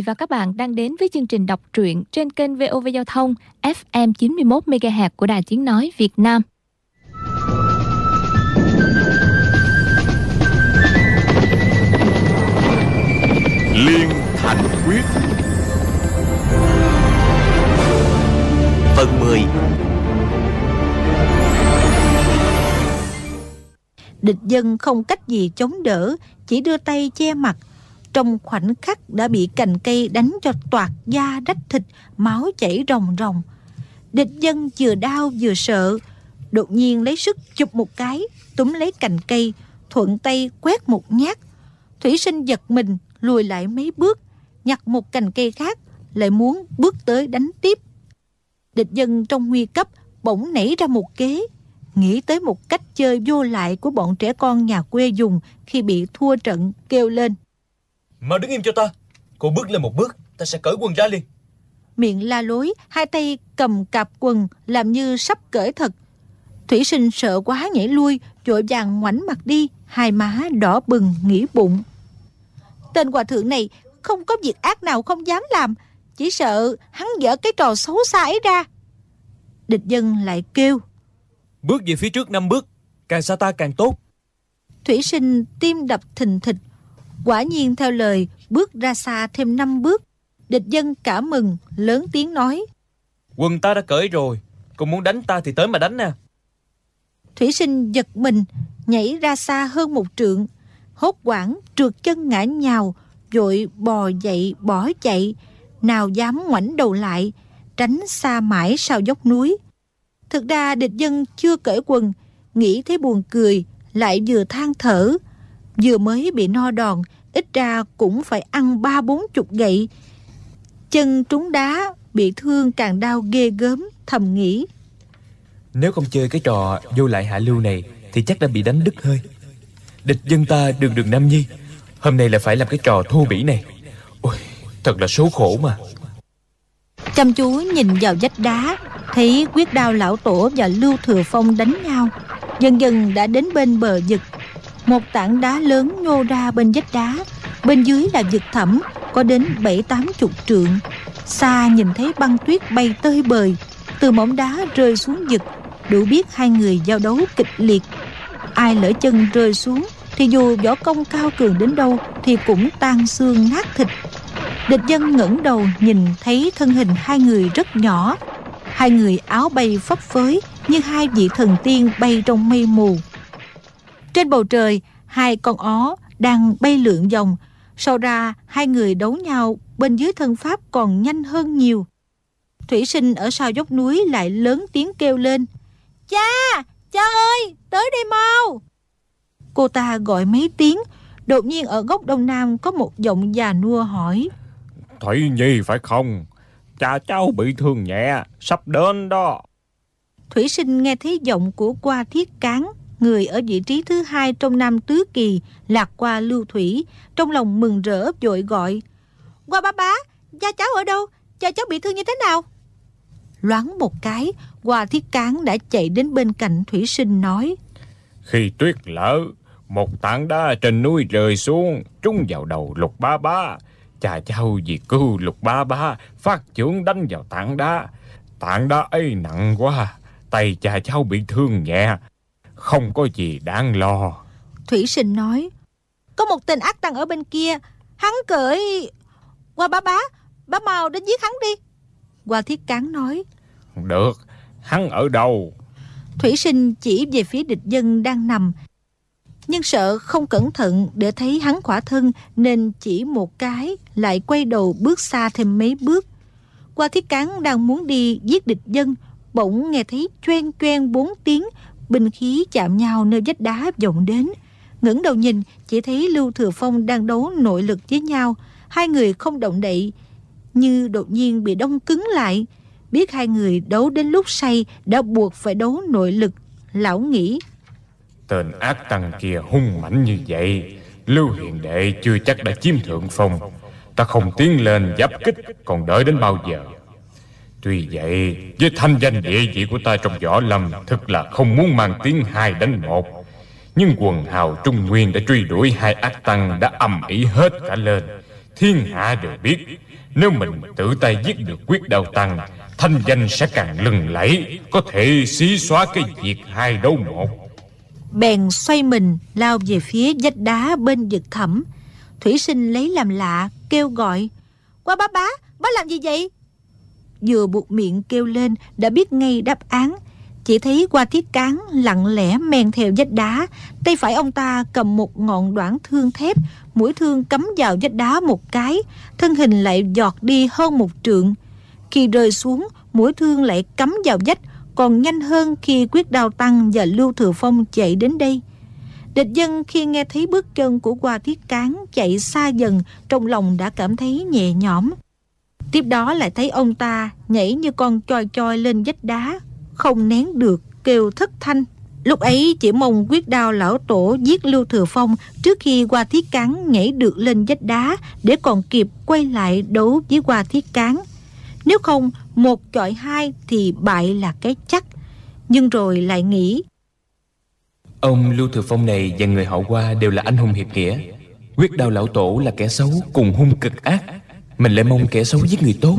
vị và các bạn đang đến với chương trình đọc truyện trên kênh VOV Giao thông FM 91 MHz của Đài Tiếng nói Việt Nam. Liên Thành Quyết Phần 10 Địch dân không cách gì chống đỡ Chỉ đưa tay che mặt trong khoảnh khắc đã bị cành cây đánh cho toạc da rách thịt, Máu chảy ròng ròng. Địch dân vừa đau vừa sợ, Đột nhiên lấy sức chụp một cái, Túm lấy cành cây, Thuận tay quét một nhát. Thủy sinh giật mình, lùi lại mấy bước, Nhặt một cành cây khác, Lại muốn bước tới đánh tiếp. Địch dân trong nguy cấp Bỗng nảy ra một kế, nghĩ tới một cách chơi vô lại của bọn trẻ con nhà quê dùng khi bị thua trận kêu lên. Mà đứng im cho ta, cô bước lên một bước, ta sẽ cởi quần ra liền. Miệng la lối, hai tay cầm cạp quần làm như sắp cởi thật. Thủy sinh sợ quá nhảy lui, vội vàng ngoảnh mặt đi, hai má đỏ bừng nghĩ bụng. Tên hòa thượng này không có việc ác nào không dám làm, chỉ sợ hắn dở cái trò xấu xa ấy ra. Địch dân lại kêu. Bước về phía trước năm bước, càng xa ta càng tốt. Thủy sinh tim đập thình thịch. Quả nhiên theo lời, bước ra xa thêm năm bước. Địch dân cả mừng, lớn tiếng nói. Quần ta đã cởi rồi, cô muốn đánh ta thì tới mà đánh nè. Thủy sinh giật mình, nhảy ra xa hơn một trượng. Hốt quảng, trượt chân ngã nhào, vội bò dậy bỏ chạy. Nào dám ngoảnh đầu lại, tránh xa mãi sau dốc núi. Thực ra địch dân chưa cởi quần, nghĩ thấy buồn cười, lại vừa than thở. Vừa mới bị no đòn, ít ra cũng phải ăn ba bốn chục gậy. Chân trúng đá, bị thương càng đau ghê gớm, thầm nghĩ. Nếu không chơi cái trò vô lại hạ lưu này, thì chắc đã bị đánh đứt hơi. Địch dân ta đường đường Nam Nhi, hôm nay lại phải làm cái trò thô bỉ này. Ôi, thật là số khổ mà. Chăm chú nhìn vào vách đá, thấy quyết đao lão tổ và lưu thừa phong đánh nhau dần dần đã đến bên bờ vực một tảng đá lớn nhô ra bên vách đá. Bên dưới là vực thẳm, có đến bảy tám chục trượng. Xa nhìn thấy băng tuyết bay tơi bời, từ mỏng đá rơi xuống vực, đủ biết hai người giao đấu kịch liệt. Ai lỡ chân rơi xuống, thì dù võ công cao cường đến đâu, thì cũng tan xương nát thịt. Địch dân ngẩng đầu nhìn thấy thân hình hai người rất nhỏ. Hai người áo bay phấp phới, như hai vị thần tiên bay trong mây mù. Trên bầu trời, hai con ó đang bay lượn vòng. Sau ra, hai người đấu nhau bên dưới thân pháp còn nhanh hơn nhiều. Thủy sinh ở sau dốc núi lại lớn tiếng kêu lên. Cha! Cha ơi! Tới đây mau! Cô ta gọi mấy tiếng. Đột nhiên ở góc đông nam có một giọng già nua hỏi. Thủy Nhi phải không? cha cháu bị thương nhẹ, sắp đến đó. Thủy sinh nghe thấy giọng của qua thiết cán, người ở vị trí thứ hai trong năm tứ kỳ, lạc qua lưu thủy, trong lòng mừng rỡ vội gọi. Qua ba bá, cha cháu ở đâu? Cha cháu bị thương như thế nào? Loáng một cái, qua thiết cán đã chạy đến bên cạnh thủy sinh nói. Khi tuyết lỡ, một tảng đá trên núi rơi xuống, trúng vào đầu lục ba ba Cha cháu vì cứu lục ba ba Phát trưởng đánh vào tảng đá Tảng đá ấy nặng quá Tay cha cháu bị thương nhẹ không có gì đáng lo. Thủy sinh nói Có một tên ác tăng ở bên kia Hắn cởi Qua bá bá Bá mau đến giết hắn đi. Qua thiết cán nói Được Hắn ở đâu? Thủy sinh chỉ về phía địch dân đang nằm nhưng sợ không cẩn thận để thấy hắn khỏa thân nên chỉ một cái lại quay đầu bước xa thêm mấy bước. Qua thiết cán đang muốn đi giết địch dân, bỗng nghe thấy choen choen bốn tiếng, binh khí chạm nhau nơi vách đá vọng đến. ngẩng đầu nhìn, chỉ thấy Lưu Thừa Phong đang đấu nội lực với nhau, hai người không động đậy, như đột nhiên bị đông cứng lại. Biết hai người đấu đến lúc say đã buộc phải đấu nội lực, lão nghĩ Tên ác tăng kia hung mãnh như vậy Lưu Hiền Đệ chưa chắc đã chiếm thượng phong Ta không tiến lên giáp kích Còn đợi đến bao giờ Tuy vậy Với thanh danh địa vị của ta trong võ lâm Thực là không muốn mang tiếng hai đánh một. Nhưng quần hào Trung Nguyên đã truy đuổi hai ác tăng Đã âm ỉ hết cả lên. Thiên hạ đều biết Nếu mình tự tay giết được quyết đau tăng Thanh danh sẽ càng lừng lẫy Có thể xí xóa cái việc hai đấu một. Bèn xoay mình lao về phía vách đá bên vực thẳm. Thủy sinh lấy làm lạ Kêu gọi Qua bá bá, bá làm gì vậy? Vừa buộc miệng kêu lên, Đã biết ngay đáp án. Chỉ thấy qua thiết cán lặng lẽ men theo vách đá. Tay phải ông ta cầm một ngọn đoạn thương thép, Mũi thương cắm vào vách đá một cái, Thân hình lại giọt đi hơn một trượng. Khi rơi xuống, Mũi thương lại cắm vào vách, Còn nhanh hơn khi quyết đao tăng Và Lưu Thừa Phong chạy đến đây. Địch dân khi nghe thấy bước chân của qua thiết cán chạy xa dần, Trong lòng đã cảm thấy nhẹ nhõm. Tiếp đó lại thấy ông ta nhảy như con choi choi lên vách đá, Không nén được kêu thất thanh. Lúc ấy chỉ mong quyết đao lão tổ giết Lưu Thừa Phong Trước khi qua thiết cán nhảy được lên vách đá Để còn kịp quay lại đấu với qua thiết cán. Nếu không, một chọi hai thì bại là cái chắc. Nhưng rồi lại nghĩ, Ông Lưu Thừa Phong này và người họ qua đều là anh hùng hiệp nghĩa. Quyết đao lão tổ là kẻ xấu cùng hung cực ác. Mình lại mong kẻ xấu giết người tốt.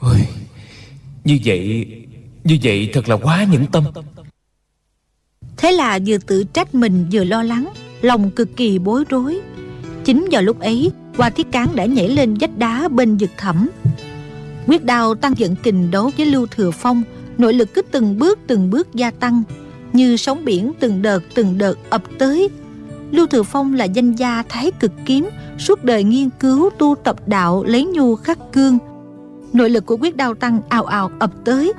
Ôi, Như vậy Như vậy thật là quá nhẫn tâm. Thế là vừa tự trách mình vừa lo lắng Lòng cực kỳ bối rối. Chính vào lúc ấy Hoa Thiết Cán đã nhảy lên vách đá bên vực thẳm Quyết đao tăng dẫn kình đấu với Lưu Thừa Phong Nội lực cứ từng bước từng bước gia tăng Như sóng biển từng đợt từng đợt ập tới. Lưu Thừa Phong là danh gia thái cực kiếm, Suốt đời nghiên cứu, tu tập đạo, lấy nhu khắc cương. Nội lực của quyết đao tăng ào ào ập tới.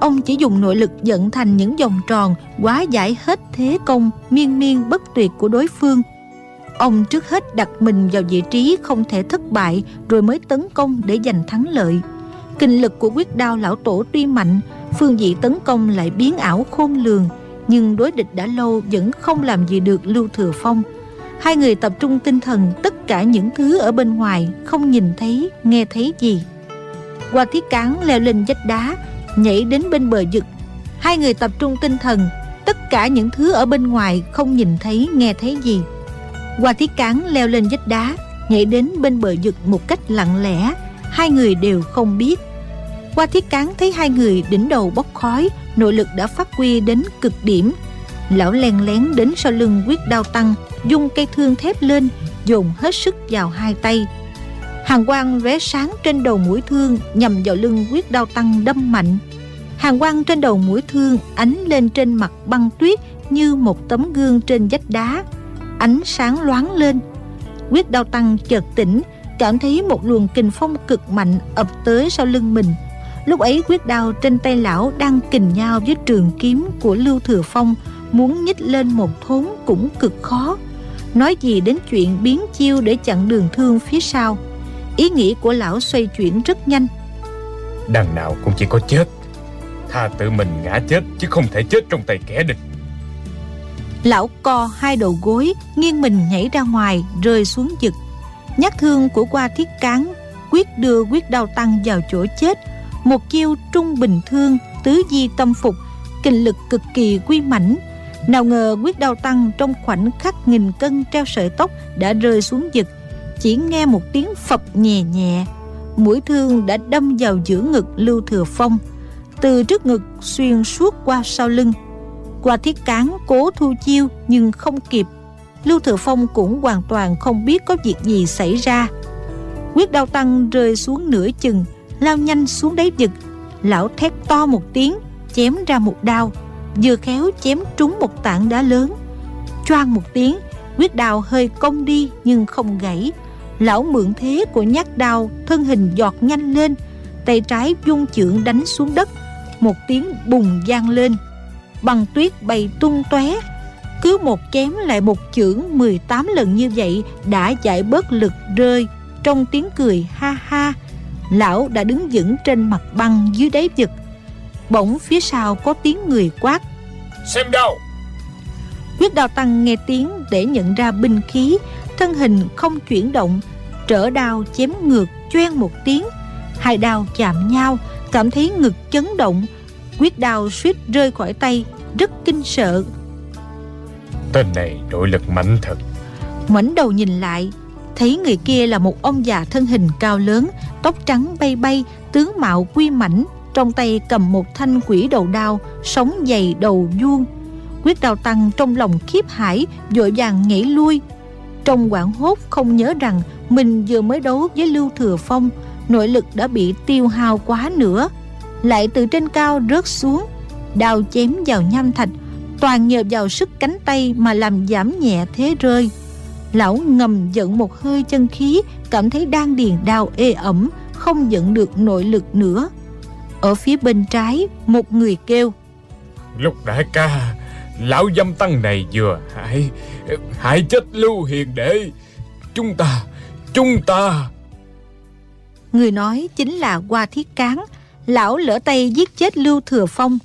Ông chỉ dùng nội lực dẫn thành những vòng tròn Quá giải hết thế công, miên miên bất tuyệt của đối phương. Ông trước hết đặt mình vào vị trí không thể thất bại, Rồi mới tấn công để giành thắng lợi. Kinh lực của quyết đao lão tổ tuy mạnh, Phương vị tấn công lại biến ảo khôn lường. Nhưng đối địch đã lâu vẫn không làm gì được Lưu Thừa Phong. Hai người tập trung tinh thần tất cả những thứ ở bên ngoài Không nhìn thấy, nghe thấy gì. Qua thiết cán leo lên vách đá Nhảy đến bên bờ vực. Hai người tập trung tinh thần Tất cả những thứ ở bên ngoài không nhìn thấy, nghe thấy gì. Qua thiết cán leo lên vách đá Nhảy đến bên bờ vực một cách lặng lẽ. Hai người đều không biết qua thiết cán thấy hai người đỉnh đầu bốc khói, Nội lực đã phát huy đến cực điểm. Lão len lén đến sau lưng quyết đao tăng Dung cây thương thép lên, Dồn hết sức vào hai tay. Hàng quang lóe sáng trên đầu mũi thương, Nhằm vào lưng quyết đao tăng đâm mạnh. Hàng quang trên đầu mũi thương Ánh lên trên mặt băng tuyết Như một tấm gương trên vách đá. Ánh sáng loáng lên. Quyết đao tăng chợt tỉnh, Cảm thấy một luồng kình phong cực mạnh ập tới sau lưng mình. Lúc ấy quyết đao trên tay lão đang kình nhau với trường kiếm của Lưu Thừa Phong Muốn nhích lên một thốn cũng cực khó. Nói gì đến chuyện biến chiêu để chặn đường thương phía sau. Ý nghĩ của lão xoay chuyển rất nhanh. Đằng nào cũng chỉ có chết. Tha tự mình ngã chết chứ không thể chết trong tay kẻ địch. Lão co hai đầu gối Nghiêng mình nhảy ra ngoài Rơi xuống vực. Nhát thương của qua thiết cán Quyết đưa quyết đao tăng vào chỗ chết một chiêu trung bình thương, tứ di tâm phục, kinh lực cực kỳ quy mãnh nào ngờ quyết đao tăng trong khoảnh khắc nghìn cân treo sợi tóc đã rơi xuống vực. Chỉ nghe một tiếng phập nhẹ nhẹ, mũi thương đã đâm vào giữa ngực lưu thừa phong. Từ trước ngực xuyên suốt qua sau lưng. Qua thiết cán cố thu chiêu nhưng không kịp. Lưu thừa phong cũng hoàn toàn không biết có việc gì xảy ra. Quyết đao tăng rơi xuống nửa chừng lao nhanh xuống đáy vực. Lão thét to một tiếng, chém ra một đao, vừa khéo chém trúng một tảng đá lớn. Choang một tiếng, quyết đao hơi cong đi nhưng không gãy. Lão mượn thế của nhát đao, thân hình giọt nhanh lên, tay trái dung chưởng đánh xuống đất. Một tiếng bùng vang lên. Bằng tuyết bay tung tóe. Cứ một chém lại một chưởng 18 lần như vậy đã giải bớt lực rơi. Trong tiếng cười ha ha lão đã đứng vững trên mặt băng dưới đáy vực. Bỗng phía sau có tiếng người quát. Xem đâu. Quyết đao tăng nghe tiếng để nhận ra binh khí thân hình không chuyển động trở đao chém ngược choen một tiếng. Hai đao chạm nhau cảm thấy ngực chấn động. Quyết đao suýt rơi khỏi tay rất kinh sợ. Tên này nội lực mạnh thật. Ngoảnh đầu nhìn lại thấy người kia là một ông già thân hình cao lớn, tóc trắng bay bay, tướng mạo quy mảnh, trong tay cầm một thanh quỷ đầu đao, sống dày đầu vuông. Quyết đào tăng trong lòng khiếp hải vội vàng nhảy lui. Trong quảng hốt không nhớ rằng mình vừa mới đấu với lưu thừa phong, nội lực đã bị tiêu hao quá nữa. Lại từ trên cao rớt xuống, đao chém vào nham thạch, toàn nhờ vào sức cánh tay mà làm giảm nhẹ thế rơi lão ngầm giận một hơi chân khí cảm thấy đang điền đao ê ẩm không giận được nội lực nữa. Ở phía bên trái một người kêu Lục đại ca Lão dâm tăng này vừa hại Hại chết Lưu Hiền Đệ. Chúng ta Chúng ta. Người nói chính là Hoa Thiết Cán. Lão lỡ tay giết chết Lưu Thừa Phong.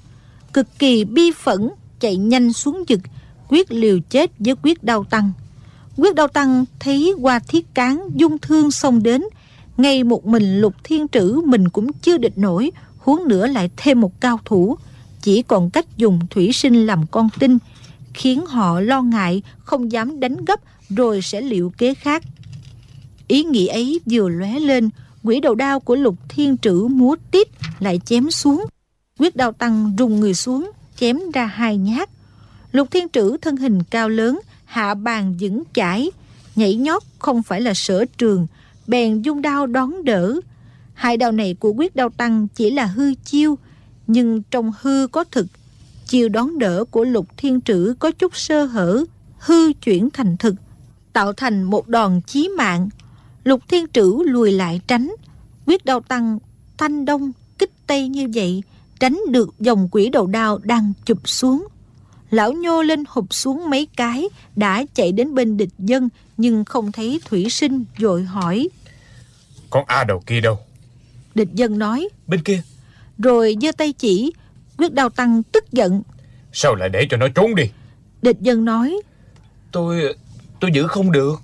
Cực kỳ bi phẫn Chạy nhanh xuống vực Quyết liều chết với quyết đau tăng Quyết đau tăng thấy qua Thiết Cán, dung thương xông đến, Ngay một mình lục thiên trữ Mình cũng chưa địch nổi, Huống nữa lại thêm một cao thủ. Chỉ còn cách dùng thủy sinh làm con tin Khiến họ lo ngại, Không dám đánh gấp, Rồi sẽ liệu kế khác. Ý nghĩ ấy vừa lóe lên quỷ đầu đao của lục thiên trữ múa tít lại chém xuống. Quyết đao tăng rùng người xuống, chém ra hai nhát. Lục thiên trữ thân hình cao lớn hạ bàn vững chãi. Nhảy nhót không phải là sở trường bèn dung đao đón đỡ. Hai đao này của quyết đao tăng chỉ là hư chiêu nhưng trong hư có thực. Chiêu đón đỡ của lục thiên trữ có chút sơ hở hư chuyển thành thực tạo thành một đòn chí mạng. Lục Thiên Trữ lùi lại tránh, quyết đao tăng, thanh đông, kích tây như vậy, tránh được dòng quỷ đầu đao đang chụp xuống. Lão nhô lên hụp xuống mấy cái, đã chạy đến bên địch dân, nhưng không thấy thủy sinh, vội hỏi. Con A đầu kia đâu? Địch dân nói. Bên kia. Rồi giơ tay chỉ, quyết đao tăng tức giận. Sao lại để cho nó trốn đi? Địch dân nói. Tôi, tôi giữ không được.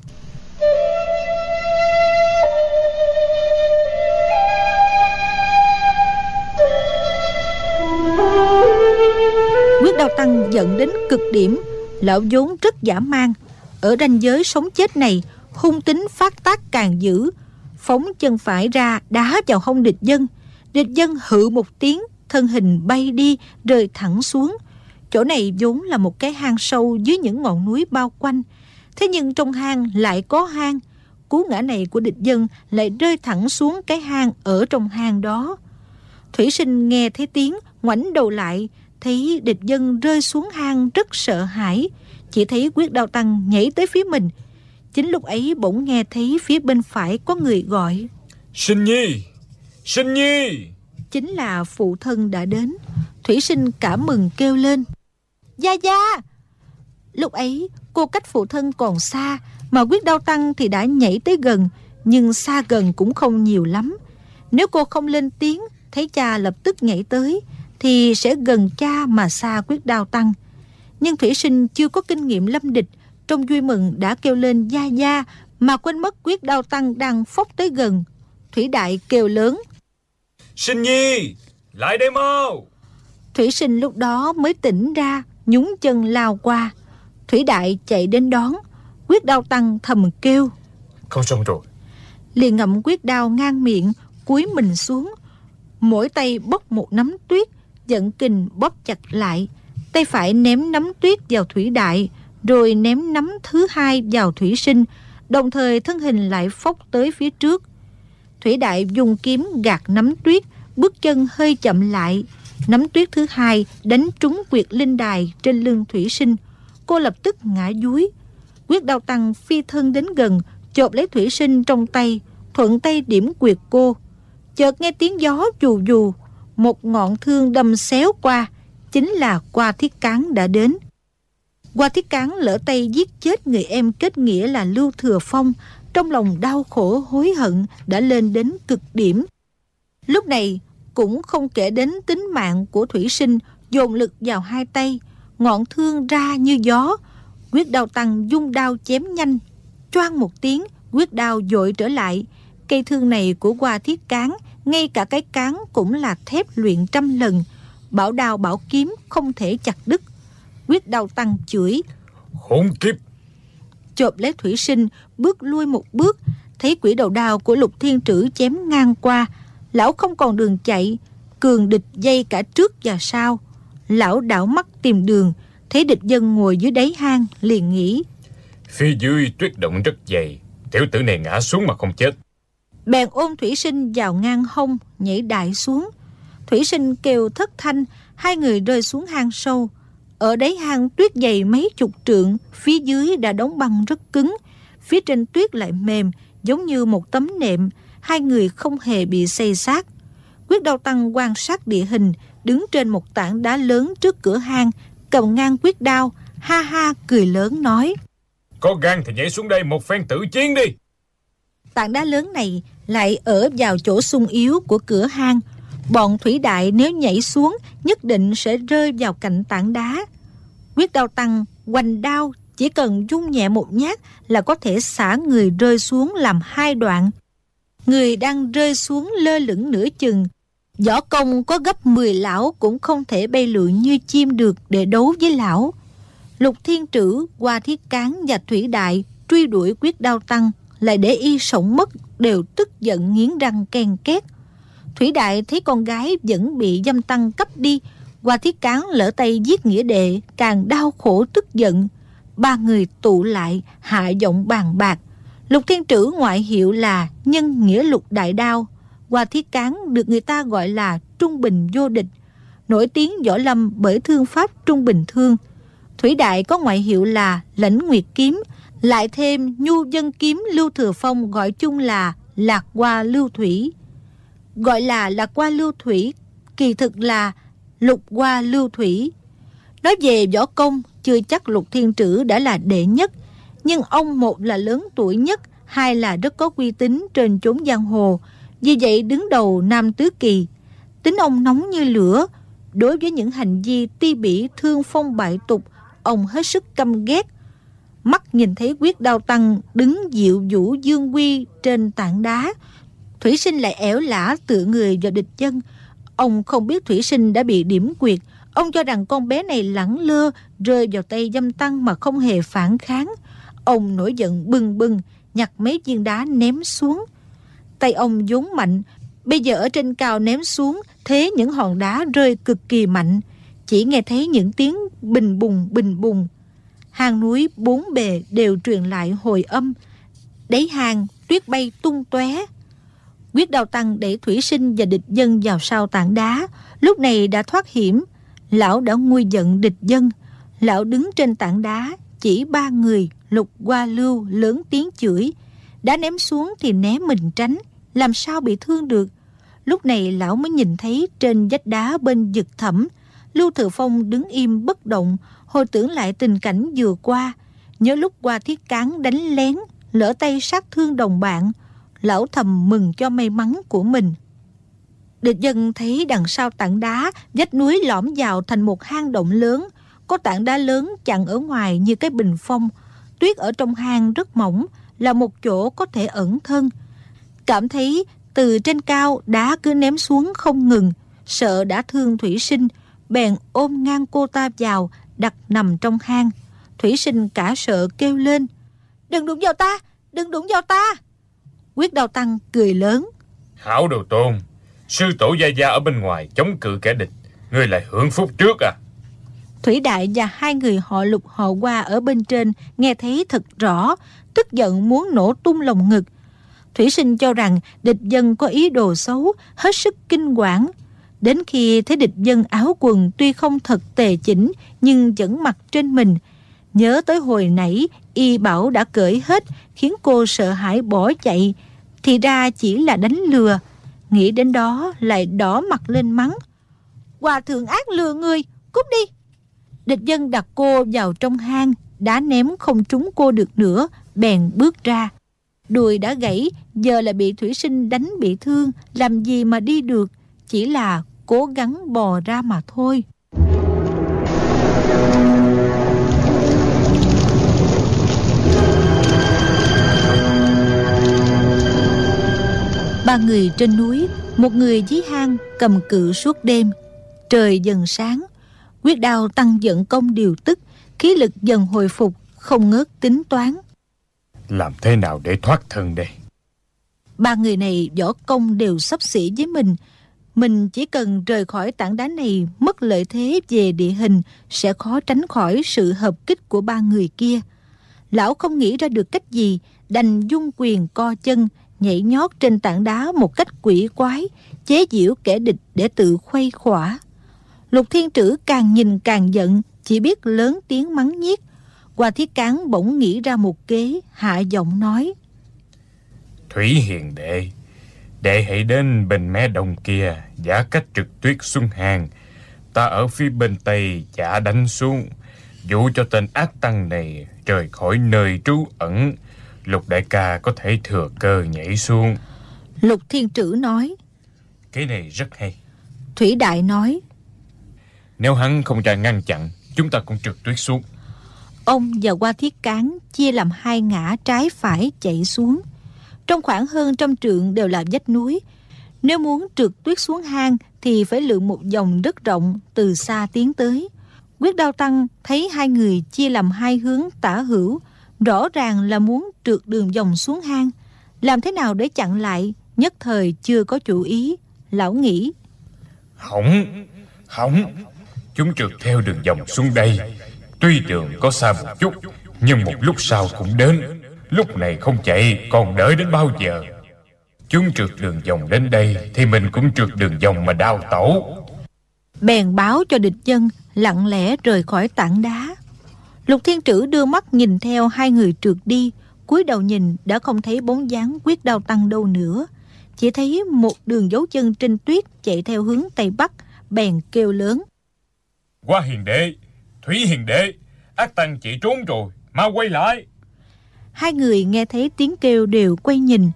Quyết đao tăng giận đến cực điểm. Lão vốn rất giả man Ở ranh giới sống chết này, Hung tính phát tác càng dữ, Phóng chân phải ra đá vào hông địch dân. Địch dân hự một tiếng, Thân hình bay đi, Rơi thẳng xuống. Chỗ này vốn là một cái hang sâu Dưới những ngọn núi bao quanh. Thế nhưng trong hang lại có hang. Cú ngã này của địch dân Lại rơi thẳng xuống cái hang Ở trong hang đó. Thủy sinh nghe thấy tiếng, ngoảnh đầu lại thấy địch dân rơi xuống hang rất sợ hãi. Chỉ thấy quyết đao tăng nhảy tới phía mình. Chính lúc ấy bỗng nghe thấy phía bên phải có người gọi. Sinh nhi! Sinh nhi! Chính là phụ thân đã đến. Thủy sinh cảm mừng kêu lên. Gia gia! Lúc ấy cô cách phụ thân còn xa mà quyết đao tăng thì đã nhảy tới gần nhưng xa gần cũng không nhiều lắm. Nếu cô không lên tiếng thấy cha lập tức nhảy tới thì sẽ gần cha mà xa quyết đao tăng. Nhưng Thủy Sinh chưa có kinh nghiệm lâm địch, trong vui mừng đã kêu lên gia gia mà quên mất quyết đao tăng đang phốc tới gần. Thủy Đại kêu lớn. Sinh nhi, lại đây mau. Thủy Sinh lúc đó mới tỉnh ra, nhúng chân lao qua. Thủy Đại chạy đến đón, quyết đao tăng thầm kêu. Không xong rồi. Liền ngậm quyết đao ngang miệng, cúi mình xuống. Mỗi tay bốc một nắm tuyết, dẫn kình bóp chặt lại. Tay phải ném nắm tuyết vào thủy đại, rồi ném nắm thứ hai vào thủy sinh. Đồng thời thân hình lại phốc tới phía trước. Thủy đại dùng kiếm gạt nắm tuyết, bước chân hơi chậm lại. Nắm tuyết thứ hai đánh trúng quyệt linh đài trên lưng thủy sinh. Cô lập tức ngã dúi. Quyết đau tăng phi thân đến gần, chộp lấy thủy sinh trong tay, thuận tay điểm quyệt cô. Chợt nghe tiếng gió dù dù một ngọn thương đâm xéo qua, chính là qua thiết cán đã đến. Qua thiết cán lỡ tay giết chết người em kết nghĩa là Lưu Thừa Phong, trong lòng đau khổ hối hận đã lên đến cực điểm. Lúc này cũng không kể đến tính mạng của thủy sinh dồn lực vào hai tay, ngọn thương ra như gió, quyết đao tăng dung đao chém nhanh, choang một tiếng, quyết đao dội trở lại. Cây thương này của qua thiết cán ngay cả cái cán cũng là thép luyện trăm lần bảo đao bảo kiếm không thể chặt đứt quyết đao tăng chửi khốn kiếp chộp lấy thủy sinh, bước lui một bước, thấy quỷ đầu đao của lục thiên trữ chém ngang qua. Lão không còn đường chạy, cường địch dây cả trước và sau. Lão đảo mắt tìm đường, thấy địch dân ngồi dưới đáy hang, liền nghĩ. Phía dưới tuyết động rất dày, tiểu tử này ngã xuống mà không chết. Bèn ôm thủy sinh vào ngang hông, nhảy đại xuống. Thủy sinh kêu thất thanh, hai người rơi xuống hang sâu. Ở đáy hang tuyết dày mấy chục trượng, phía dưới đã đóng băng rất cứng. Phía trên tuyết lại mềm, giống như một tấm nệm, hai người không hề bị xây sát. Quyết đau tăng quan sát địa hình, đứng trên một tảng đá lớn trước cửa hang, cầm ngang quyết đao, ha ha cười lớn nói. Có gan thì nhảy xuống đây một phen tử chiến đi. Tảng đá lớn này lại ở vào chỗ sung yếu của cửa hang. Bọn thủy đại nếu nhảy xuống nhất định sẽ rơi vào cạnh tảng đá. Quyết đao tăng, hoành đao chỉ cần rung nhẹ một nhát là có thể xả người rơi xuống làm hai đoạn. Người đang rơi xuống lơ lửng nửa chừng. Võ công có gấp 10 lão cũng không thể bay lượn như chim được để đấu với lão. Lục Thiên Trữ, Hoa Thiết Cán và Thủy Đại truy đuổi quyết đao tăng lại để y sống mất đều tức giận nghiến răng ken két. Thủy Đại thấy con gái vẫn bị dâm tăng cấp đi, Hoa Thiết Cán lỡ tay giết nghĩa đệ, càng đau khổ tức giận. Ba người tụ lại, hạ giọng bàn bạc. Lục Thiên Trữ ngoại hiệu là Nhân Nghĩa Lục Đại Đao. Hoa Thiết Cán được người ta gọi là Trung Bình Vô Địch. Nổi tiếng võ lâm bởi thương pháp Trung Bình Thương. Thủy Đại có ngoại hiệu là Lãnh Nguyệt Kiếm, lại thêm Nhu Dân Kiếm Lưu Thừa Phong gọi chung là Lạc qua Lưu Thủy. Gọi là Lạc qua Lưu Thủy, kỳ thực là Lục qua Lưu Thủy. Nói về võ công, chưa chắc Lục Thiên Trữ đã là đệ nhất, nhưng ông một là lớn tuổi nhất, hai là rất có uy tín trên chốn giang hồ, vì vậy đứng đầu Nam Tứ Kỳ. Tính ông nóng như lửa, đối với những hành vi ti bỉ thương phong bại tục, ông hết sức căm ghét. Mắt nhìn thấy quyết đao tăng đứng dịu vũ dương quy trên tảng đá, Thủy sinh lại ẻo lả tựa người vào địch chân. Ông không biết Thủy sinh đã bị điểm quyệt, Ông cho rằng con bé này lẳng lơ, rơi vào tay dâm tăng mà không hề phản kháng. Ông nổi giận bừng bừng, nhặt mấy viên đá ném xuống. Tay ông vốn mạnh, bây giờ ở trên cao ném xuống, thế những hòn đá rơi cực kỳ mạnh. Chỉ nghe thấy những tiếng bình bùng bình bùng. Hang núi bốn bề đều truyền lại hồi âm. Đáy hang, tuyết bay tung tóe. Quyết đào tăng để thủy sinh và địch dân vào sau tảng đá, lúc này đã thoát hiểm, Lão đã nguôi giận địch dân. Lão đứng trên tảng đá, chỉ ba người, lục qua lưu, lớn tiếng chửi. Đã ném xuống thì né mình tránh, làm sao bị thương được. Lúc này lão mới nhìn thấy trên vách đá bên vực thẳm, Lưu Thừa Phong đứng im bất động, hồi tưởng lại tình cảnh vừa qua. Nhớ lúc qua thiết cán đánh lén, lỡ tay sát thương đồng bạn, lão thầm mừng cho may mắn của mình. Địch dân thấy đằng sau tảng đá, vách núi lõm vào thành một hang động lớn. Có tảng đá lớn chặn ở ngoài như cái bình phong. Tuyết ở trong hang rất mỏng, là một chỗ có thể ẩn thân. Cảm thấy từ trên cao đá cứ ném xuống không ngừng, sợ đã thương Thủy Sinh, bèn ôm ngang cô ta vào, đặt nằm trong hang. Thủy Sinh cả sợ kêu lên, đừng đụng vào ta, đừng đụng vào ta. Quyết đào tăng cười lớn. Hảo đồ tôn, Sư tổ Gia Gia ở bên ngoài chống cự kẻ địch Ngươi lại hưởng phúc trước à Thủy Đại và hai người họ lục họ qua ở bên trên nghe thấy thật rõ, tức giận muốn nổ tung lồng ngực. Thủy sinh cho rằng địch dân có ý đồ xấu, hết sức kinh quản. Đến khi thấy địch dân áo quần tuy không thật tề chỉnh nhưng vẫn mặc trên mình. Nhớ tới hồi nãy y bảo đã cởi hết khiến cô sợ hãi bỏ chạy. Thì ra chỉ là đánh lừa. Nghĩ đến đó lại đỏ mặt lên mắng. Hòa thượng ác lừa người, cút đi. Địch dân đặt cô vào trong hang, đã ném không trúng cô được nữa, bèn bước ra. Đùi đã gãy, giờ là bị thủy sinh đánh bị thương, làm gì mà đi được, chỉ là cố gắng bò ra mà thôi. Ba người trên núi, một người dưới hang cầm cự suốt đêm. Trời dần sáng, quyết đao tăng dẫn công điều tức, khí lực dần hồi phục, không ngớt tính toán. Làm thế nào để thoát thân đây Ba người này võ công đều sắp xỉ với mình mình chỉ cần rời khỏi tảng đá này, Mất lợi thế về địa hình, Sẽ khó tránh khỏi sự hợp kích của ba người kia. Lão không nghĩ ra được cách gì, Đành dung quyền co chân, Nhảy nhót trên tảng đá một cách quỷ quái, Chế giễu kẻ địch để tự khuây khỏa. Lục thiên trữ càng nhìn càng giận, Chỉ biết lớn tiếng mắng nhiếc. Hoa thiết cán bỗng nghĩ ra một kế, Hạ giọng nói, Thủy hiền đệ Đệ hãy đến bên mé đông kia Giả cách trực tuyết xuân hàng. Ta ở phía bên tây chả đánh xuống. Dụ cho tên ác tăng này Rời khỏi nơi trú ẩn Lục đại ca có thể thừa cơ nhảy xuống. Lục thiên trữ nói. Cái này rất hay. Thủy đại nói. Nếu hắn không ra ngăn chặn Chúng ta cũng trượt tuyết xuống. Ông và qua thiết cán chia làm hai ngã trái phải chạy xuống trong khoảng hơn trăm trượng đều là vách núi. Nếu muốn trượt tuyết xuống hang thì phải lượn một dòng đất rộng từ xa tiến tới. Quyết đao tăng thấy hai người chia làm hai hướng tả hữu, rõ ràng là muốn trượt đường dòng xuống hang. Làm thế nào để chặn lại, nhất thời chưa có chủ ý. Lão nghĩ. Hỏng, hỏng, chúng trượt theo đường dòng xuống đây. Tuy đường có xa một chút, nhưng một lúc sau cũng đến. Lúc này không chạy còn đợi đến bao giờ? Chúng trượt đường vòng đến đây Thì mình cũng trượt đường vòng mà đau tổ Bèn báo cho địch dân Lặng lẽ rời khỏi tảng đá. Lục Thiên Trữ đưa mắt nhìn theo hai người trượt đi. Cúi đầu nhìn đã không thấy bóng dáng quyết đao tăng đâu nữa. Chỉ thấy một đường dấu chân trên tuyết chạy theo hướng Tây Bắc Bèn kêu lớn. Qua hiền đệ Thủy hiền đệ Ác tăng chạy trốn rồi Mau quay lại Hai người nghe thấy tiếng kêu đều quay nhìn.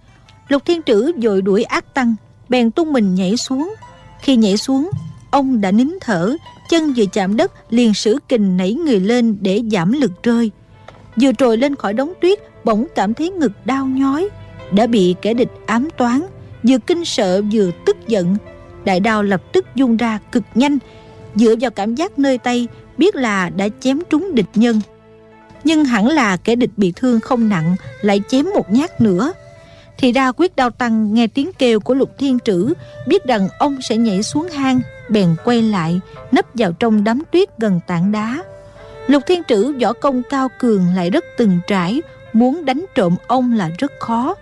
Lục Thiên Trữ dội đuổi ác tăng, Bèn tung mình nhảy xuống. Khi nhảy xuống, Ông đã nín thở, Chân vừa chạm đất, liền sử kình nảy người lên Để giảm lực rơi. Vừa trồi lên khỏi đống tuyết, Bỗng cảm thấy ngực đau nhói, Đã bị kẻ địch ám toán, Vừa kinh sợ vừa tức giận. Đại đao lập tức dung ra cực nhanh, Dựa vào cảm giác nơi tay, Biết là đã chém trúng địch nhân nhưng hẳn là kẻ địch bị thương không nặng, lại chém một nhát nữa. Thì ra quyết đao tăng nghe tiếng kêu của lục thiên trữ, biết rằng ông sẽ nhảy xuống hang, bèn quay lại, nấp vào trong đám tuyết gần tảng đá. Lục thiên trữ võ công cao cường lại rất từng trải, muốn đánh trộm ông là rất khó.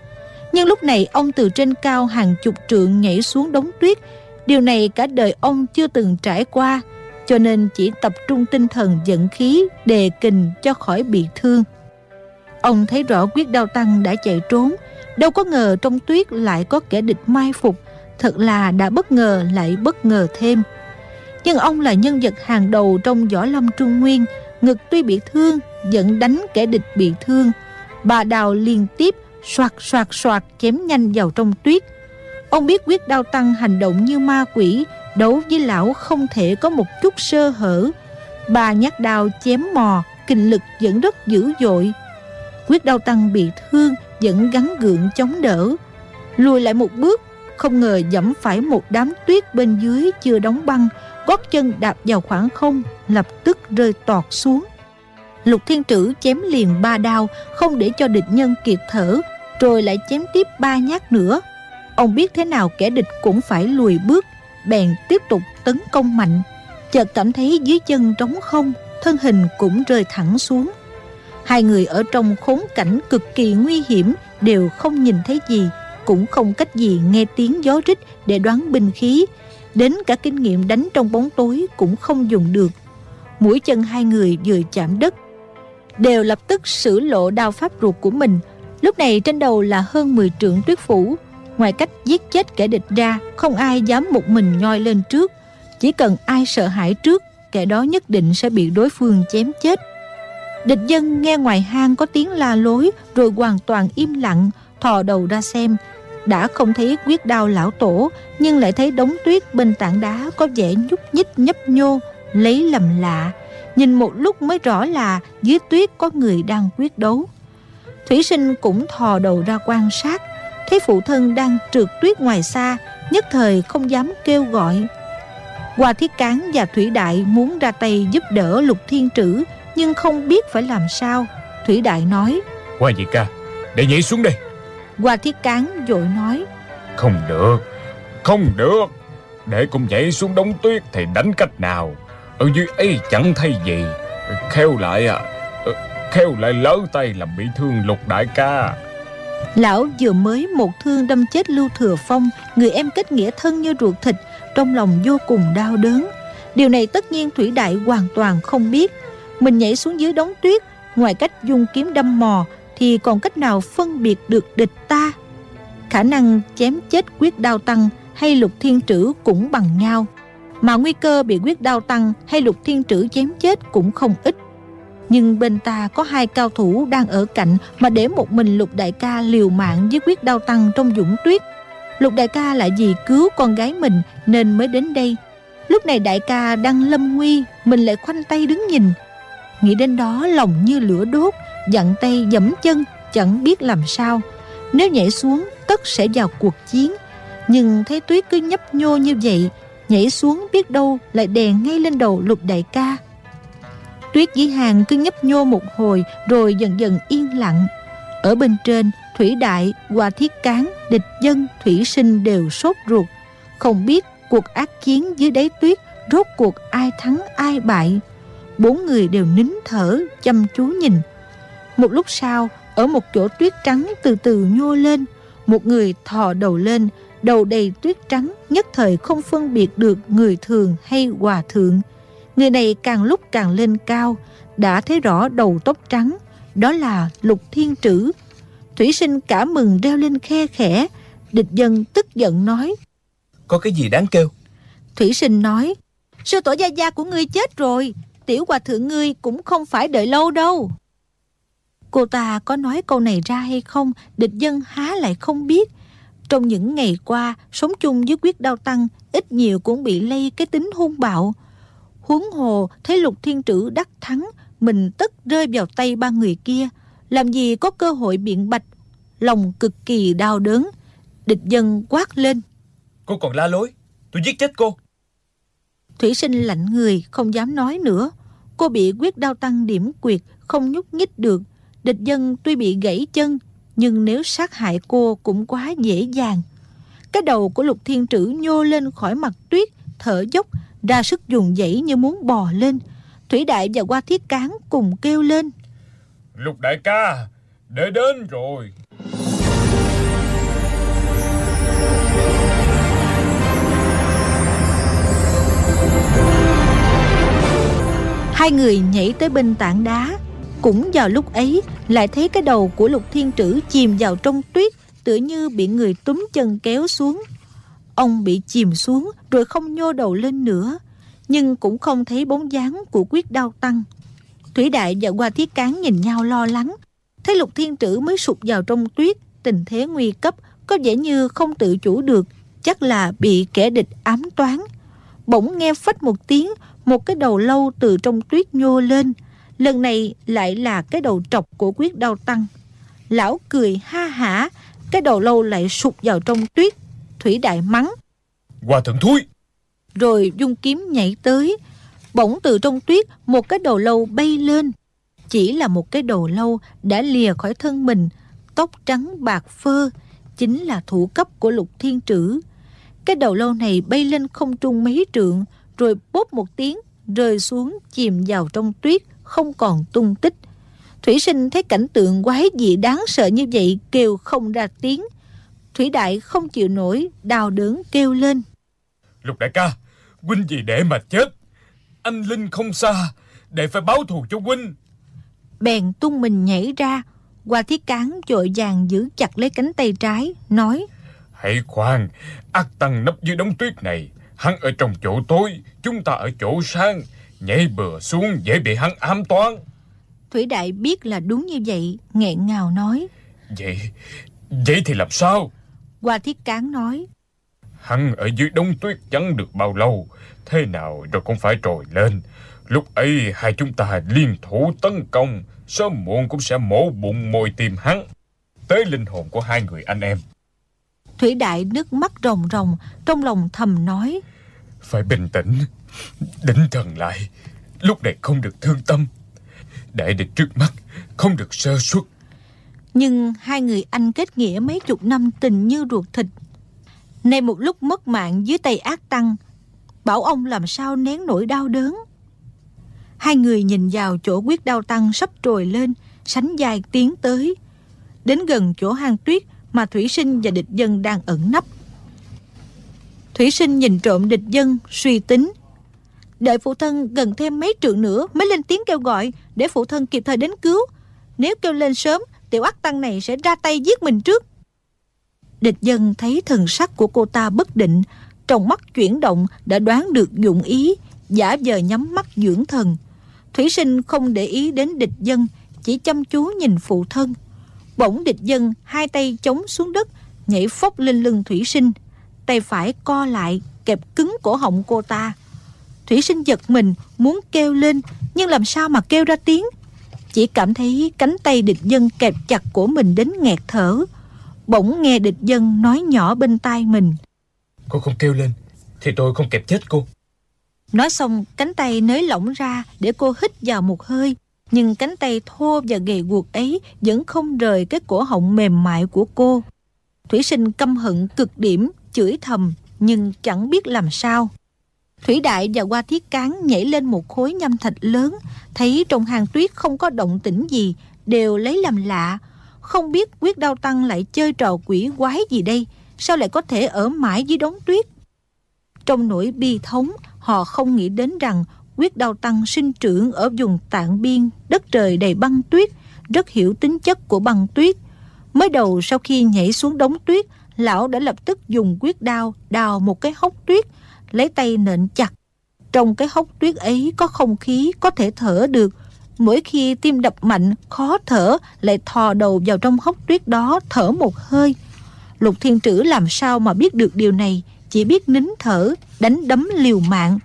Nhưng lúc này ông từ trên cao hàng chục trượng nhảy xuống đống tuyết. Điều này cả đời ông chưa từng trải qua cho nên chỉ tập trung tinh thần dẫn khí đề kình cho khỏi bị thương. Ông thấy rõ quyết đao tăng đã chạy trốn, đâu có ngờ trong tuyết lại có kẻ địch mai phục, thật là đã bất ngờ lại bất ngờ thêm. Nhưng ông là nhân vật hàng đầu trong võ lâm trung nguyên, ngực tuy bị thương, vẫn đánh kẻ địch bị thương. Bà đào liên tiếp soạt soạt soạt chém nhanh vào trong tuyết. Ông biết quyết đao tăng hành động như ma quỷ, Đấu với lão không thể có một chút sơ hở. Ba nhát đao chém mò, Kinh lực vẫn rất dữ dội. Quyết đau tăng bị thương, Vẫn gắn gượng chống đỡ. Lùi lại một bước, Không ngờ dẫm phải một đám tuyết bên dưới Chưa đóng băng, Gót chân đạp vào khoảng không, Lập tức rơi tọt xuống. Lục thiên trữ chém liền ba đao, Không để cho địch nhân kịp thở, Rồi lại chém tiếp ba nhát nữa. Ông biết thế nào kẻ địch cũng phải lùi bước bèn tiếp tục tấn công mạnh. Chợt cảm thấy dưới chân trống không, thân hình cũng rơi thẳng xuống. Hai người ở trong khốn cảnh cực kỳ nguy hiểm, đều không nhìn thấy gì, cũng không cách gì nghe tiếng gió rít để đoán binh khí. Đến cả kinh nghiệm đánh trong bóng tối cũng không dùng được. Mũi chân hai người vừa chạm đất, đều lập tức sử lộ đao pháp ruột của mình. Lúc này trên đầu là hơn 10 trượng tuyết phủ Ngoài cách giết chết kẻ địch ra, Không ai dám một mình nhoi lên trước. Chỉ cần ai sợ hãi trước, Kẻ đó nhất định sẽ bị đối phương chém chết. Địch dân nghe ngoài hang có tiếng la lối, Rồi hoàn toàn im lặng, Thò đầu ra xem. Đã không thấy quyết đao lão tổ, Nhưng lại thấy đống tuyết bên tảng đá Có vẻ nhúc nhích nhấp nhô, Lấy lầm lạ. Nhìn một lúc mới rõ là Dưới tuyết có người đang quyết đấu. Thủy sinh cũng thò đầu ra quan sát thấy phụ thân đang trượt tuyết ngoài xa nhất thời không dám kêu gọi. Hoa Thiết Cán và Thủy Đại muốn ra tay giúp đỡ Lục Thiên Trữ nhưng không biết phải làm sao. Thủy Đại nói Hoa Nhị ca, để nhảy xuống đây. Hoa thiết cán vội nói Không được Không được. Để cùng nhảy xuống đống tuyết thì đánh cách nào? Ở dưới ấy chẳng thấy gì. Khéo lại à ờ, Khéo lại lỡ tay làm bị thương lục đại ca Lão vừa mới một thương đâm chết Lưu Thừa Phong, Người em kết nghĩa thân như ruột thịt, Trong lòng vô cùng đau đớn. Điều này tất nhiên Thủy Đại hoàn toàn không biết. Mình nhảy xuống dưới đống tuyết, Ngoài cách dùng kiếm đâm mò, Thì còn cách nào phân biệt được địch ta? Khả năng chém chết quyết đao tăng Hay lục thiên trữ cũng bằng nhau. Mà nguy cơ bị quyết đao tăng Hay lục thiên trữ chém chết cũng không ít nhưng bên ta có hai cao thủ đang ở cạnh mà để một mình lục đại ca liều mạng với quyết đau tăng trong dũng tuyết. Lục đại ca lại vì cứu con gái mình nên mới đến đây. Lúc này đại ca đang lâm nguy, mình lại khoanh tay đứng nhìn. Nghĩ đến đó lòng như lửa đốt, dặn tay dẫm chân, chẳng biết làm sao. Nếu nhảy xuống, tất sẽ vào cuộc chiến. Nhưng thấy tuyết cứ nhấp nhô như vậy, nhảy xuống biết đâu lại đè ngay lên đầu lục đại ca. Tuyết dưới hàng cứ nhấp nhô một hồi rồi dần dần yên lặng. Ở bên trên, Thủy Đại, hòa Thiết Cán, địch dân, thủy sinh đều sốt ruột. Không biết cuộc ác chiến dưới đáy tuyết rốt cuộc ai thắng ai bại. Bốn người đều nín thở, chăm chú nhìn. Một lúc sau, ở một chỗ tuyết trắng từ từ nhô lên, một người thò đầu lên, đầu đầy tuyết trắng, nhất thời không phân biệt được người thường hay hòa thượng. Người này càng lúc càng lên cao, đã thấy rõ đầu tóc trắng, đó là Lục Thiên Trữ. Thủy sinh cả mừng reo lên khe khẽ, địch dân tức giận nói. Có cái gì đáng kêu? Thủy sinh nói, sư tổ gia gia của ngươi chết rồi, tiểu hòa thượng ngươi cũng không phải đợi lâu đâu. Cô ta có nói câu này ra hay không, địch dân há lại không biết. Trong những ngày qua, sống chung với quyết đao tăng, ít nhiều cũng bị lây cái tính hung bạo. Huống hồ thấy lục thiên trữ đắc thắng, mình tất rơi vào tay ba người kia. Làm gì có cơ hội biện bạch, lòng cực kỳ đau đớn. Địch dân quát lên. Cô còn la lối, tôi giết chết cô. Thủy sinh lạnh người, không dám nói nữa. Cô bị quyết đau tăng điểm quyệt, không nhúc nhích được. Địch dân tuy bị gãy chân, nhưng nếu sát hại cô cũng quá dễ dàng. Cái đầu của lục thiên trữ nhô lên khỏi mặt tuyết, thở dốc, ra sức dùng dãy như muốn bò lên. Thủy Đại và Qua Thiết Cán cùng kêu lên. Lục đại ca, để đến rồi. Hai người nhảy tới bên tảng đá. Cũng vào lúc ấy, lại thấy cái đầu của Lục Thiên Trữ chìm vào trong tuyết, tựa như bị người túm chân kéo xuống. Ông bị chìm xuống rồi không nhô đầu lên nữa, nhưng cũng không thấy bóng dáng của quyết đao tăng. Thủy Đại và Hoa Thiết Cán nhìn nhau lo lắng, thấy Lục Thiên tử mới sụp vào trong tuyết, tình thế nguy cấp, có vẻ như không tự chủ được, chắc là bị kẻ địch ám toán. Bỗng nghe phách một tiếng, một cái đầu lâu từ trong tuyết nhô lên. Lần này lại là cái đầu trọc của quyết đao tăng. Lão cười ha hả, cái đầu lâu lại sụp vào trong tuyết. Thủy Đại mắng. Hòa thượng thui. Rồi dung kiếm nhảy tới. Bỗng từ trong tuyết một cái đầu lâu bay lên. Chỉ là một cái đầu lâu đã lìa khỏi thân mình, tóc trắng bạc phơ, chính là thủ cấp của lục thiên trữ. Cái đầu lâu này bay lên không trung mấy trượng, rồi bốp một tiếng, rơi xuống chìm vào trong tuyết, không còn tung tích. Thủy sinh thấy cảnh tượng quái dị đáng sợ như vậy kêu không ra tiếng. Thủy đại không chịu nổi, đào đớn kêu lên. Lục đại ca, huynh gì để mà chết? Anh Linh không xa, để phải báo thù cho huynh. Bèn tung mình nhảy ra, qua thiết cán vội vàng giữ chặt lấy cánh tay trái, nói. Hãy khoan, ác tăng nấp dưới đống tuyết này. Hắn ở trong chỗ tối, chúng ta ở chỗ sáng. Nhảy bừa xuống dễ bị hắn ám toán. Thủy Đại biết là đúng như vậy, nghẹn ngào nói. Vậy, vậy thì làm sao? Hoa Thiết Cán nói. Hắn ở dưới đống tuyết chẳng được bao lâu, thế nào rồi cũng phải trồi lên. Lúc ấy hai chúng ta liên thủ tấn công, sớm muộn cũng sẽ mổ bụng mồi tìm hắn. Tới linh hồn của hai người anh em. Thủy Đại nước mắt ròng ròng, trong lòng thầm nói. Phải bình tĩnh, định thần lại, lúc này không được thương tâm. Để địch trước mắt, không được sơ suất. Nhưng hai người anh kết nghĩa mấy chục năm tình như ruột thịt. Nay một lúc mất mạng dưới tay ác tăng, bảo ông làm sao nén nỗi đau đớn. Hai người nhìn vào chỗ quyết đau tăng sắp trồi lên, sánh dài tiến tới. Đến gần chỗ hang tuyết mà Thủy Sinh và địch dân đang ẩn nấp. Thủy Sinh nhìn trộm địch dân, suy tính. Đợi phụ thân gần thêm mấy trượng nữa mới lên tiếng kêu gọi để phụ thân kịp thời đến cứu. Nếu kêu lên sớm, tiểu ác tăng này sẽ ra tay giết mình trước. Địch dân thấy thần sắc của cô ta bất định, trong mắt chuyển động đã đoán được dụng ý, giả vờ nhắm mắt dưỡng thần. Thủy sinh không để ý đến địch dân, chỉ chăm chú nhìn phụ thân. Bỗng địch dân hai tay chống xuống đất, nhảy phốc lên lưng thủy sinh. Tay phải co lại, kẹp cứng cổ họng cô ta. Thủy sinh giật mình, muốn kêu lên, nhưng làm sao mà kêu ra tiếng. Chỉ cảm thấy cánh tay địch dân kẹp chặt của mình đến nghẹt thở. Bỗng nghe địch dân nói nhỏ bên tai mình. Cô không kêu lên, thì tôi không kẹp chết cô. Nói xong cánh tay nới lỏng ra để cô hít vào một hơi. Nhưng cánh tay thô và gầy guộc ấy vẫn không rời cái cổ họng mềm mại của cô. Thủy sinh căm hận cực điểm, chửi thầm nhưng chẳng biết làm sao. Thủy Đại và Hoa Thiết Cán nhảy lên một khối nhâm thạch lớn, thấy trong hang tuyết không có động tĩnh gì, đều lấy làm lạ. Không biết quyết đau tăng lại chơi trò quỷ quái gì đây, sao lại có thể ở mãi dưới đống tuyết. Trong nỗi bi thống, họ không nghĩ đến rằng quyết đau tăng sinh trưởng ở vùng tạng biên, đất trời đầy băng tuyết, rất hiểu tính chất của băng tuyết. Mới đầu sau khi nhảy xuống đống tuyết, lão đã lập tức dùng quyết đao đào một cái hốc tuyết, lấy tay nện chặt. Trong cái hốc tuyết ấy có không khí có thể thở được. Mỗi khi tim đập mạnh, khó thở, lại thò đầu vào trong hốc tuyết đó thở một hơi. Lục Thiên Trữ làm sao mà biết được điều này, chỉ biết nín thở, đánh đấm liều mạng.